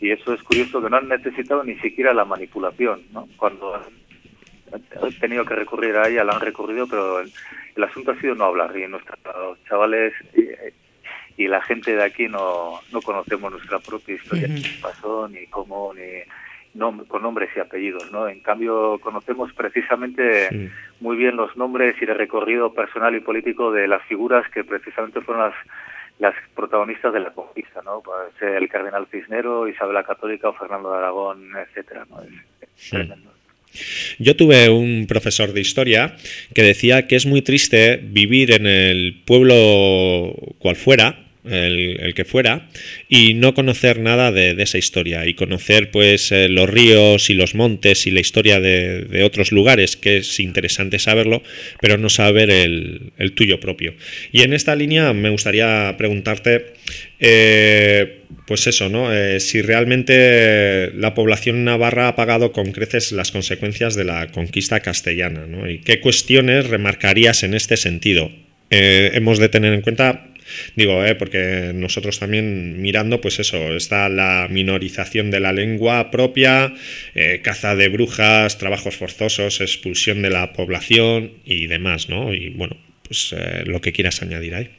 Y eso es curioso que no han necesitado ni siquiera la manipulación, ¿no? Cuando han tenido que recurrir a ella, la han recurrido, pero el, el asunto ha sido no hablar. Y nuestros chavales y, y la gente de aquí no, no conocemos nuestra propia historia, ni pasó, ni cómo, ni nom- con nombres y apellidos, ¿no? En cambio, conocemos precisamente muy bien los nombres y el recorrido personal y político de las figuras que precisamente fueron las las protagonistas de la conquista, ¿no? Pues el cardenal Cisnero, Isabel la Católica o Fernando de Aragón, etcétera, ¿no? Es- es tremendo. Yo tuve un profesor de historia que decía que es muy triste vivir en el pueblo cual fuera, el, que fuera, y no conocer nada de, esa historia, y conocer pues eh, los ríos y los montes y la historia de, otros lugares, que es interesante saberlo, pero no saber el, tuyo propio. Y en esta línea me gustaría preguntarte, eh, pues eso, ¿no? Eh, si realmente la población navarra ha pagado con creces las consecuencias de la conquista castellana, ¿no? ¿Y qué cuestiones remarcarías en este sentido? Hemos de tener en cuenta, digo, eh, porque nosotros también mirando, pues eso, está la minorización de la lengua propia, eh, caza de brujas, trabajos forzosos, expulsión de la población y demás, ¿no? Y bueno, pues eh, lo que quieras añadir ahí.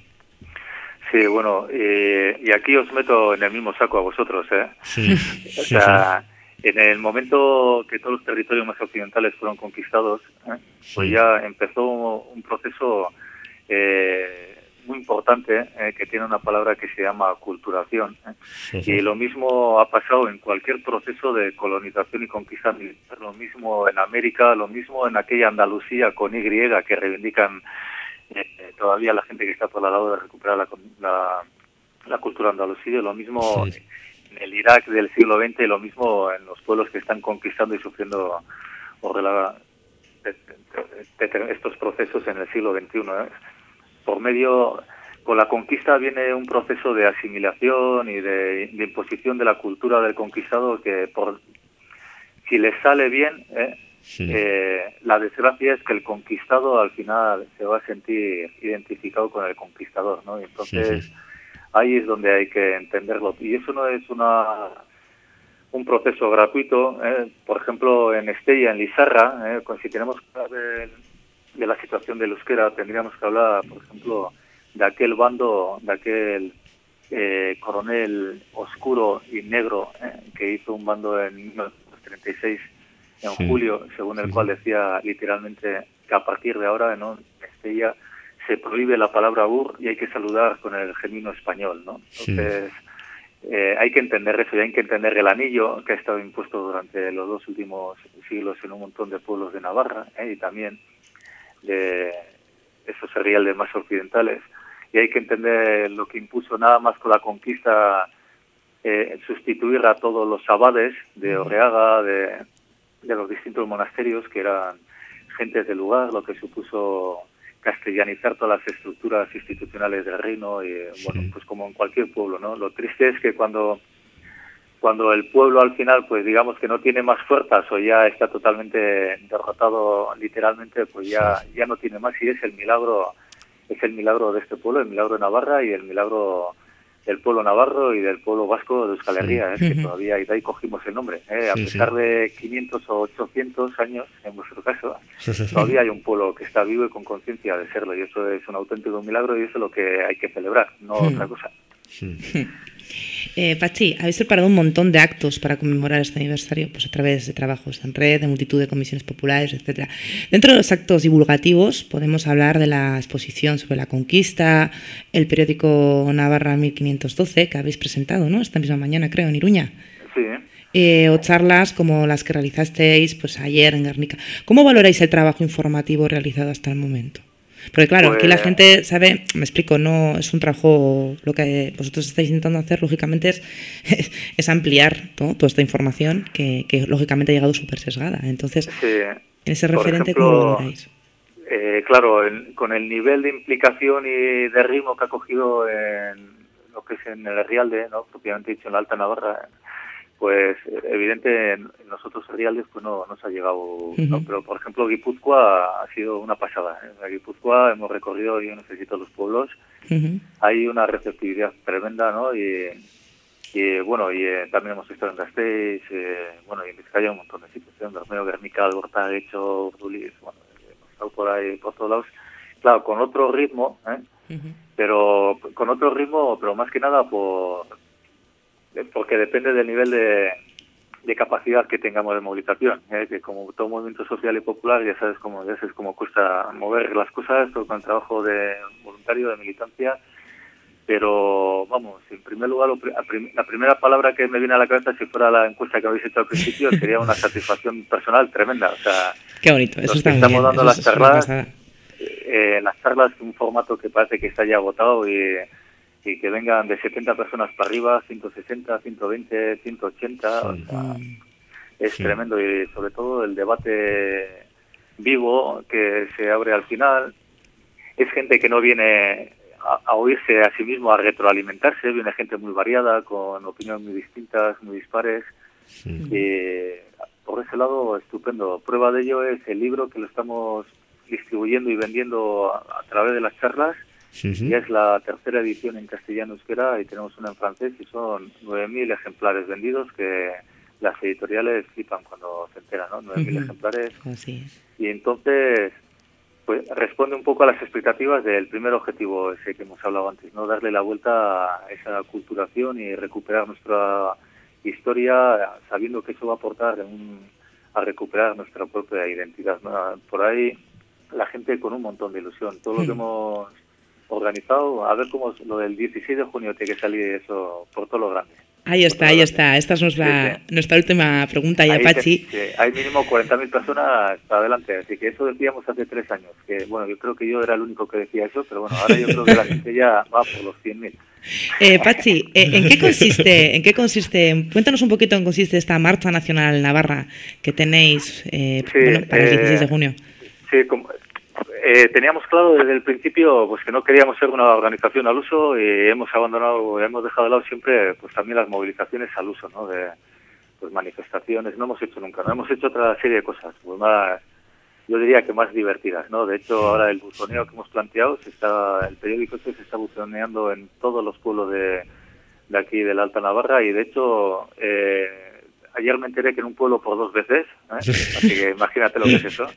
Sí, bueno, eh, y aquí os meto en el mismo saco a vosotros, ¿eh? Sí. O sea, en el momento que todos los territorios más occidentales fueron conquistados, ¿eh? pues ya empezó un proceso eh, muy importante eh, que tiene una palabra que se llama culturación. ¿eh? Y lo mismo ha pasado en cualquier proceso de colonización y conquista militar, lo mismo en América, lo mismo en aquella Andalucía con Y que reivindican eh, todavía la gente que está por la lado de recuperar la, la, la cultura andalusí, lo mismo en el Irak del siglo XX lo mismo en los pueblos que están conquistando y sufriendo por la- de- de- de- de estos procesos en el siglo XXI. ¿eh? Por medio, con la conquista viene un proceso de asimilación y de, de imposición de la cultura del conquistado que por si les sale bien, ¿eh? Eh, la desgracia es que el conquistado al final se va a sentir identificado con el conquistador, ¿no? Y entonces ahí es donde hay que entenderlo. Y eso no es una un proceso gratuito. ¿eh? Por ejemplo, en Estella, en Lizarra, ¿eh? con- si tenemos de, la situación del euskera, tendríamos que hablar, por ejemplo, de aquel bando, de aquel eh, coronel oscuro y negro eh, que hizo un bando en 1936 en Sí. julio, según el Sí, cual decía literalmente que a partir de ahora ¿no? en Estella se prohíbe la palabra ur y hay que saludar con el genuino español, ¿no? Sí. Entonces, eh, hay que entender eso y hay que entender el anillo que ha estado impuesto durante los dos últimos siglos en un montón de pueblos de Navarra ¿eh? y también de esos seriales más occidentales. Y hay que entender lo que impuso nada más con la conquista, eh, sustituir a todos los abades de Orreaga, de, de los distintos monasterios que eran gentes del lugar, lo que supuso castellanizar todas las estructuras institucionales del reino y bueno pues como en cualquier pueblo no lo triste es que cuando cuando el pueblo al final pues digamos que no tiene más fuerzas o ya está totalmente derrotado literalmente pues ya ya no tiene más y es el milagro es el milagro de este pueblo el milagro de Navarra y el milagro del pueblo navarro y del pueblo vasco de Euskal Herria, es que Ujú. todavía y de ahí cogimos el nombre. ¿eh? A Sí, pesar sí. de 500 o 800 años, en vuestro caso, todavía hay un pueblo que está vivo y con conciencia de serlo, y eso es un auténtico milagro y eso es lo que hay que celebrar, no Hmm. otra cosa. Eh, Pachi, habéis preparado un montón de actos para conmemorar este aniversario, pues a través de trabajos en red, de multitud de comisiones populares, etcétera. Dentro de los actos divulgativos podemos hablar de la exposición sobre la conquista, el periódico Navarra 1512 que habéis presentado, ¿no? Esta misma mañana, creo, en Iruña. Sí, Eh, o charlas como las que realizasteis pues ayer en Guernica. ¿Cómo valoráis el trabajo informativo realizado hasta el momento? Porque claro, aquí la Pues- gente sabe, me explico, no es un trabajo, lo que vosotros estáis intentando hacer, lógicamente, es, es ampliar ¿no? toda esta información que, que, lógicamente ha llegado súper sesgada. Entonces, sí. en ese Por referente, ejemplo, ¿cómo lo valoráis? Eh, claro, con el nivel de implicación y de ritmo que ha cogido en lo que es en el Rialde, ¿no? propiamente dicho en la Alta Navarra, pues eh, evidente en en nosotros Rialdes pues no nos ha llegado, pero por ejemplo Guipúzcoa ha sido una pasada. ¿eh? En Guipúzcoa hemos recorrido, yo necesito los pueblos, hay una receptividad tremenda, ¿no? Y, y, bueno, y eh, también hemos estado en Gasteiz, eh, bueno, y en Vizcaya un montón de sitios, ¿eh? en Bermeo, Guernica, Algorta, Hecho, Urduliz, bueno, eh, hemos estado por ahí, por todos lados. Claro, con otro ritmo, ¿eh? pero con otro ritmo, pero más que nada por eh, porque depende del nivel de, de capacidad que tengamos de movilización, ¿eh? que como todo movimiento social y popular ya sabes cómo ya sabes cómo cuesta mover las cosas, todo con el trabajo de voluntario, de militancia, pero vamos, en primer lugar la primera palabra que me viene a la cabeza si fuera la encuesta que habéis hecho al principio sería una satisfacción personal tremenda, o sea, Qué bonito, eso está estamos bien. dando eso las charlas, eh, las charlas, un formato que parece que está ya agotado y, y que vengan de 70 personas para arriba, 160, 120, 180, o sea, es Sí. tremendo y sobre todo el debate vivo que se abre al final. Es gente que no viene a, a oírse a sí mismo, a retroalimentarse, viene gente muy variada, con opiniones muy distintas, muy dispares. Y por ese lado, estupendo. Prueba de ello es el libro que lo estamos distribuyendo y vendiendo a, a través de las charlas. Ya es la tercera edición en castellano euskera y tenemos una en francés y son 9.000 ejemplares vendidos que las editoriales flipan cuando se enteran, ¿no? 9.000 Ujú. ejemplares. Así es. Y entonces, pues responde un poco a las expectativas del primer objetivo ese que hemos hablado antes, ¿no? Darle la vuelta a esa culturación y recuperar nuestra historia sabiendo que eso va a aportar un- a recuperar nuestra propia identidad, ¿no? Por ahí la gente con un montón de ilusión. Todo lo que hemos organizado, a ver cómo es lo del 16 de junio tiene que salir eso por todo lo grande. Ahí está, ahí está. Esta es nuestra, nuestra última pregunta ya, Pachi. sí, hay mínimo 40.000 personas para adelante, así que eso decíamos hace tres años, que bueno, yo creo que yo era el único que decía eso, pero bueno, ahora yo creo que la gente ya va por los 100.000. Eh, Pachi, eh, ¿en qué consiste? ¿En qué consiste? Cuéntanos un poquito en qué consiste esta marcha nacional Navarra que tenéis eh, bueno, para el eh, 16 de junio. Sí, como, eh, teníamos claro desde el principio pues que no queríamos ser una organización al uso y hemos abandonado, hemos dejado de lado siempre pues también las movilizaciones al uso, ¿no? De pues manifestaciones, no hemos hecho nunca, no hemos hecho otra serie de cosas, pues más, yo diría que más divertidas, ¿no? De hecho ahora el buzoneo que hemos planteado, se está, el periódico este se está buzoneando en todos los pueblos de, de aquí de la Alta Navarra y de hecho eh, ayer me enteré que en un pueblo por dos veces, ¿eh? así que imagínate lo que es eso.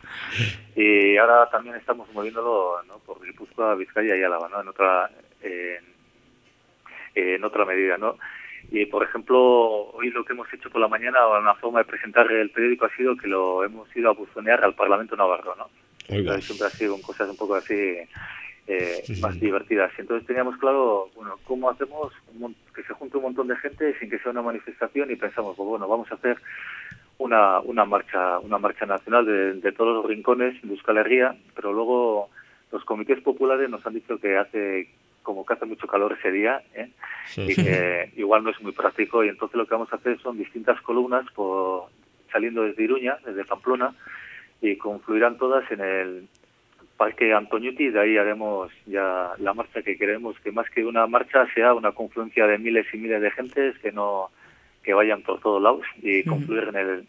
Y ahora también estamos moviéndolo ¿no? por Guipúzcoa, Vizcaya y Álava, ¿no? En otra, en, en otra medida, ¿no? Y, por ejemplo, hoy lo que hemos hecho por la mañana, una forma de presentar el periódico ha sido que lo hemos ido a buzonear al Parlamento Navarro, ¿no? Siempre ha sido con cosas un poco así eh, más divertidas. Y entonces teníamos claro, bueno, cómo hacemos que se junte un montón de gente sin que sea una manifestación y pensamos, pues bueno, vamos a hacer una, una marcha una marcha nacional de, de todos los rincones de Euskal Herria, pero luego los comités populares nos han dicho que hace como que hace mucho calor ese día ¿eh? y que igual no es muy práctico y entonces lo que vamos a hacer son distintas columnas por, saliendo desde Iruña, desde Pamplona y confluirán todas en el Parque Antoñuti de ahí haremos ya la marcha que queremos, que más que una marcha sea una confluencia de miles y miles de gentes que no que vayan por todos lados y confluir en el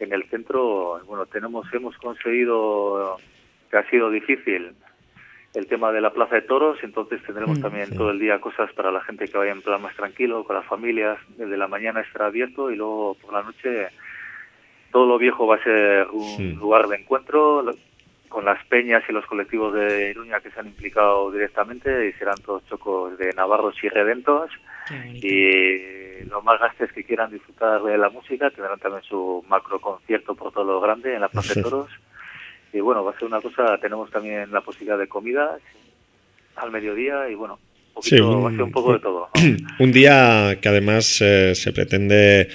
en el centro. Bueno, tenemos hemos conseguido que ha sido difícil el tema de la plaza de toros, entonces tendremos Mm, también sí. todo el día cosas para la gente que vaya en plan más tranquilo, con las familias. Desde la mañana estará abierto y luego por la noche todo lo viejo va a ser un Sí. lugar de encuentro con las peñas y los colectivos de Iruña que se han implicado directamente y serán todos chocos de navarros y redentos y los más gastes que quieran disfrutar de la música tendrán también su macro concierto por todo lo grande en la Plaza de Toros. Y bueno va a ser una cosa tenemos también la posibilidad de comidas al mediodía y bueno poquito, Sí, un- va a ser un poco de todo ¿no? Un día que además eh, se pretende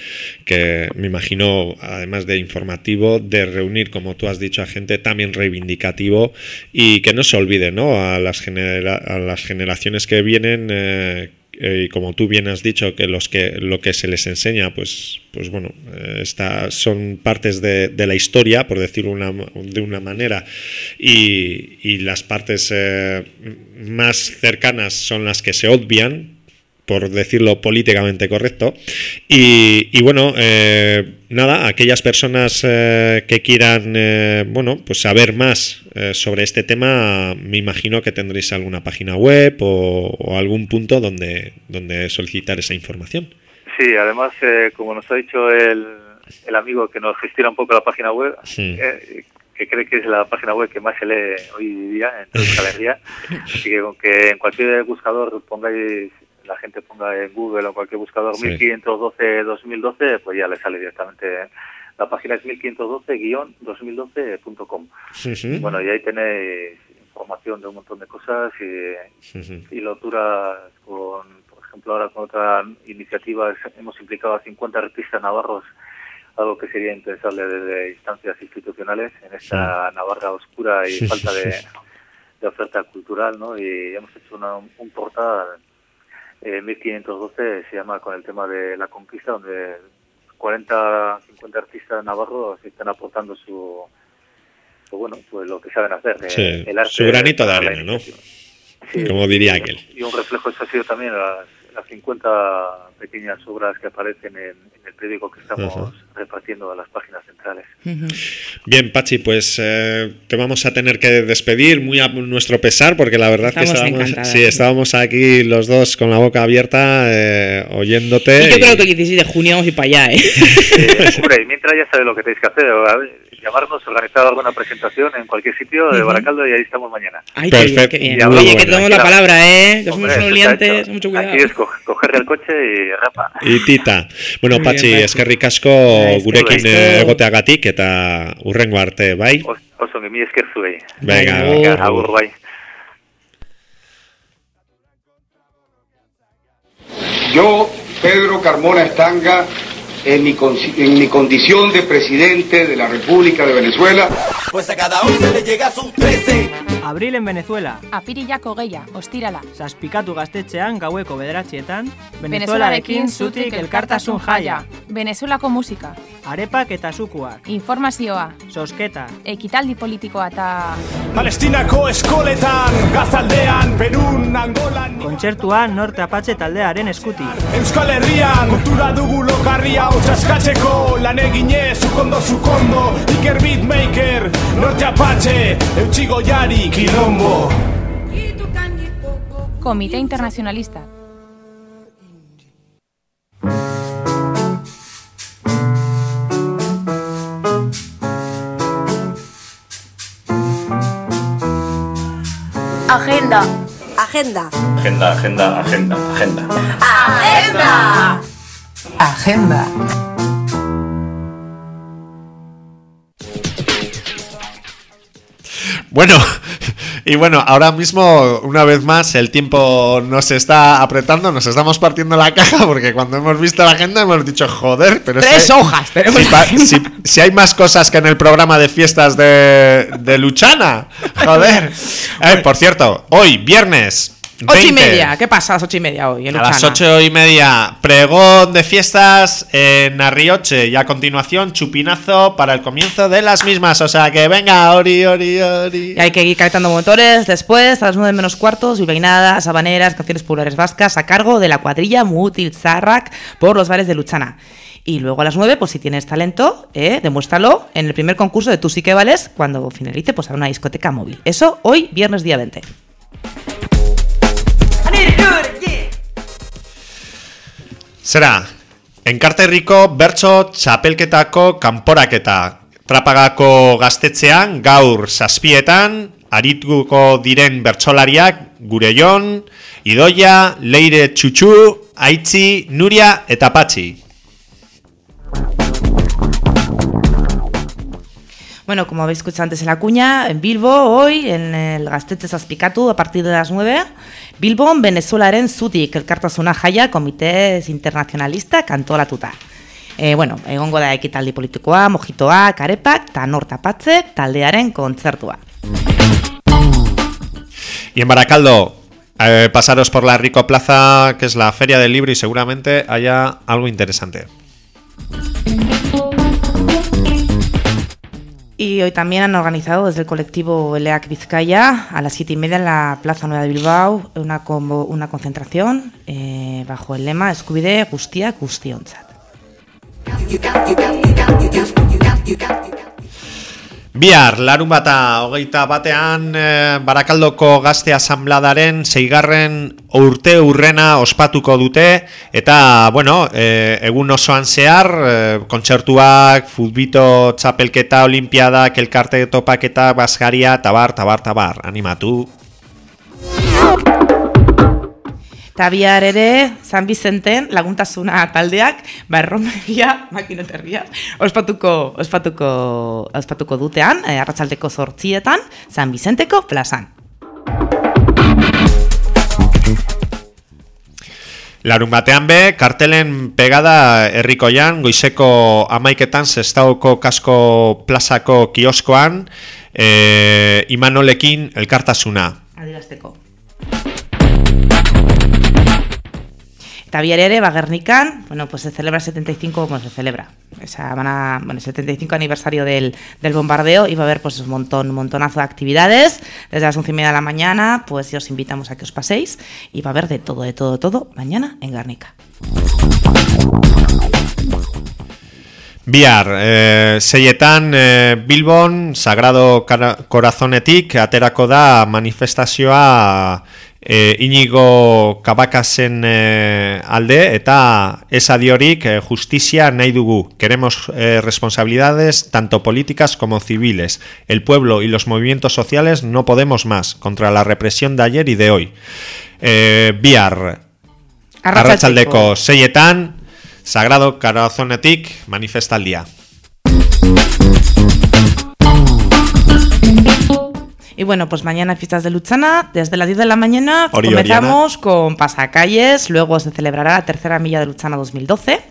que, me imagino, además de informativo, de reunir, como tú has dicho, a gente también reivindicativo y que no se olvide, ¿no? A las, genera- a las generaciones que vienen, eh, eh, y como tú bien has dicho, que los que lo que se les enseña, pues, pues bueno, eh, son partes de, de la historia, por decirlo una- de una manera, y, y las partes eh, más cercanas son las que se obvian, por decirlo políticamente correcto. Y, y bueno, eh, nada, aquellas personas eh, que quieran, eh, bueno, pues saber más eh, sobre este tema, me imagino que tendréis alguna página web o, o algún punto donde, donde solicitar esa información. Sí, además, eh, como nos ha dicho el, el amigo que nos gestiona un poco la página web, Sí. que cree que es la página web que más se lee hoy día en Euskal así que con que en cualquier buscador pongáis, la gente ponga en Google o cualquier buscador Sí. 1512-2012, pues ya le sale directamente. La página es 1512-2012.com. Ujú. Bueno, y ahí tenéis información de un montón de cosas y, y loturas con, por ejemplo, ahora con otra iniciativa hemos implicado a 50 artistas navarros, algo que sería impensable desde instancias institucionales en esta Navarra oscura y falta de, de oferta cultural, ¿no? Y hemos hecho una- un portal, eh, 1512, se llama con el tema de la conquista, donde 40, 50 artistas navarros están aportando su, pues bueno, pues lo que saben hacer, eh, Sí, el arte. su granito de arena, ¿no? Sí, Como diría aquel. Y un reflejo, eso ha sido también las, las 50 pequeñas obras que aparecen en, en el periódico que estamos Ajá. repartiendo a las páginas centrales. Bien, Pachi, pues eh, te vamos a tener que despedir muy a nuestro pesar, porque la verdad Estamos que estábamos, sí, estábamos aquí los dos con la boca abierta eh, oyéndote. Y yo y- creo que el 16 de junio vamos a ir para allá, ¿eh? Eh, hombre, mientras ya sabéis lo que tenéis que hacer, a ver, llamarnos, organizar alguna presentación en cualquier sitio de. Baracaldo y ahí estamos mañana. Ay, qué bien, Perfecto. qué bien. Oye, que tomamos la palabra, ¿eh? Que somos Hombre, unos liantes, mucho cuidado. Aquí es co- coger el coche y rapa. Y tita. Bueno, bien, Patxi. eskerrik asko gurekin eh, egoteagatik eta urrengo arte, bai? Os- Oso, mi esker zuei. Venga. Venga, agur, bai. Yo, Pedro Carmona Estanga, en mi, en mi condición de presidente de la República de Venezuela, Pues a cada uno se le llega su 13. Abril en Venezuela, Apirilako geia, ostirala. saspikatu gaztetxean gaueko bederatxietan, Venezuelarekin zutik elkartasun jaia. Venezuelako musika, arepak eta sukuak, informazioa, sosketa, ekitaldi politikoa eta... Palestinako eskoletan, gazaldean, Perun, Angolan, kontzertua norte apatxe taldearen eskuti. Euskal Herrian, kultura dugu lokarria askatzeko lan eginez sukondo sukondo Iker beatmaker, norte apatxe, eutxigo jari kilombo Comité Internacionalista Agenda. Agenda. Agenda, agenda, agenda, agenda. Agenda. agenda. Bueno, y bueno, ahora mismo, una vez más, el tiempo nos está apretando, nos estamos partiendo la caja, porque cuando hemos visto la agenda hemos dicho, joder, pero Tres si- hojas tenemos Si, pa- la agenda. si- si hay más cosas que en el programa de fiestas de, de Luchana, joder. Eh, por cierto, hoy, viernes. Ocho y 20, media. ¿Qué pasa a las ocho y media hoy? en A las ocho y media, pregón de fiestas en Arrioche y a continuación chupinazo para el comienzo de las mismas. O sea que venga, Ori, Ori, Ori. Y hay que ir calentando motores después, a las 9 menos cuartos, bilbainadas, habaneras, canciones populares vascas, a cargo de la cuadrilla Mutil Zarrak por los bares de Luchana. Y luego a las 9, pues si tienes talento, eh, demuéstralo en el primer concurso de Tú sí que vales, cuando finalice, pues habrá una discoteca móvil. Eso hoy, viernes día 20. Zera, enkarterriko bertso txapelketako kanporaketa. Trapagako gaztetzean gaur zazpietan, arituko diren bertsolariak gure jon, Idoia, Leire Txutxu, Aitzi, Nuria eta Patxi. Bueno, como habéis escuchado antes en la cuña, en Bilbo, hoy, en el Gaztetxe Zazpikatu, a partir de las 9, Bilbon, Venezuelaren zutik elkartasuna jaia komitez internacionalista kantolatuta. E, bueno, egongo da ekitaldi politikoa, mojitoa, karepak, eta nortapatze taldearen kontzertua. Y en Baracaldo, eh, pasaros por la Rico Plaza, que es la feria del libro, y seguramente haya algo interesante. Y hoy también han organizado desde el colectivo Eleac Vizcaya a las siete y media en la Plaza Nueva de Bilbao una, convo- una concentración eh, bajo el lema Eskubide guztia guztiontzat. Bihar, larun bata hogeita batean eh, Barakaldoko gazte asambladaren zeigarren urte urrena ospatuko dute eta, bueno, eh, egun osoan zehar, eh, kontzertuak, futbito, txapelketa, olimpiadak, elkarte topaketa, bazkaria, tabar, tabar, tabar, animatu. Eta bihar ere, San Vicenten laguntasuna taldeak, ba, erromeria, makinoterria, ospatuko, ospatuko, ospatuko dutean, eh, arratsaldeko zortzietan, San Vicenteko plazan. Larun batean be, kartelen pegada herrikoian, goizeko amaiketan zestauko kasko plazako kioskoan, eh, imanolekin elkartasuna. Adierazteko. Eta bihar ere, bueno, pues se celebra el 75, bueno, se celebra. O sea, van a, bueno, el 75 aniversario del, del bombardeo y va a haber pues un montón, un montonazo de actividades. Desde las once y media de la mañana, pues os invitamos a que os paséis y va a haber de todo, de todo, todo mañana en Guernica. Bihar, eh, seietan eh, Bilbon, Sagrado Cara- Corazonetik, aterako da manifestazioa eh, Inigo Kabakasen eh, alde, eta ez adiorik eh, justizia nahi dugu. Queremos responsabilidades tanto políticas como civiles. El pueblo y los movimientos sociales no podemos más contra la represión de ayer y de hoy. Eh, bihar, Arratsaldeko seietan, Sagrado Corazonetik manifestaldia. Y bueno, pues mañana fiestas de Luchana, desde las 10 de la mañana Ori, comenzamos con pasacalles, luego se celebrará la tercera milla de Luchana 2012.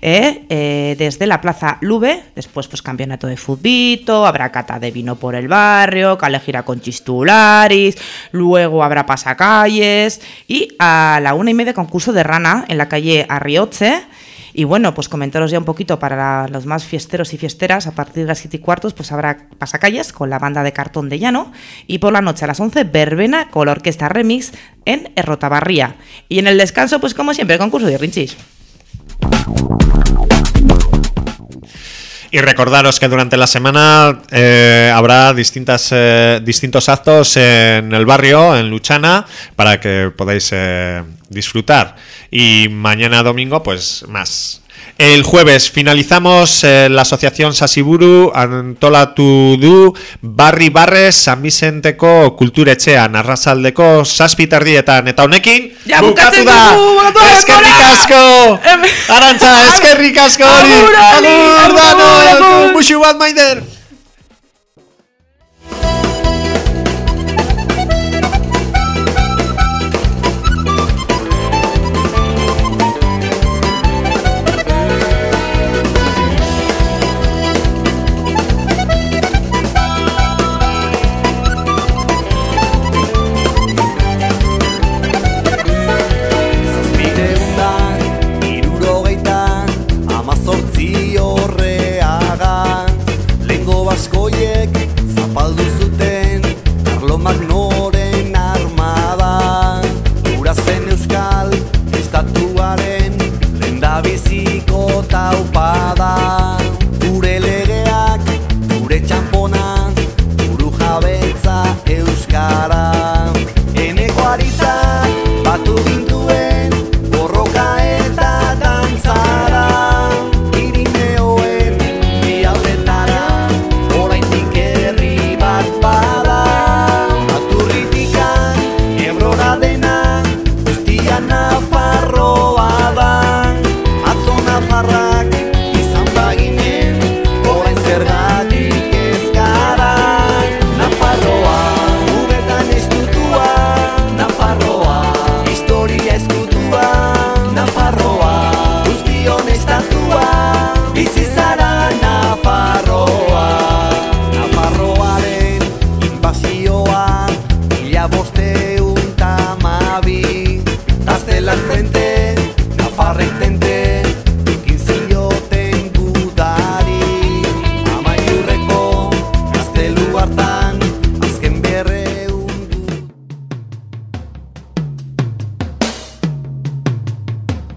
eh, eh, desde la Plaza Lube, después pues campeonato de futbito, habrá cata de vino por el barrio, calejira con chistularis, luego habrá pasacalles y a la una y media concurso de rana en la calle Arrioche. Y bueno, pues comentaros ya un poquito para los más fiesteros y fiesteras, a partir de las 7 y cuartos pues habrá pasacalles con la banda de cartón de llano y por la noche a las 11 verbena con la orquesta remix en Errotabarría. Y en el descanso pues como siempre concurso de rinchis. Y recordaros que durante la semana eh, habrá distintas, eh, distintos actos en el barrio, en Luchana, para que podáis eh, disfrutar. Y mañana domingo, pues más. El jueves finalizamos eh, la asociación Sasiburu antolatu du Barri Barres San Vicenteko kulturetxean arrasaldeko saspitardietan eta honekin Ja, bukatu da! Eskerrik asko! Arantza, eskerrik asko hori! Agur, Dano! Muxu bat maider!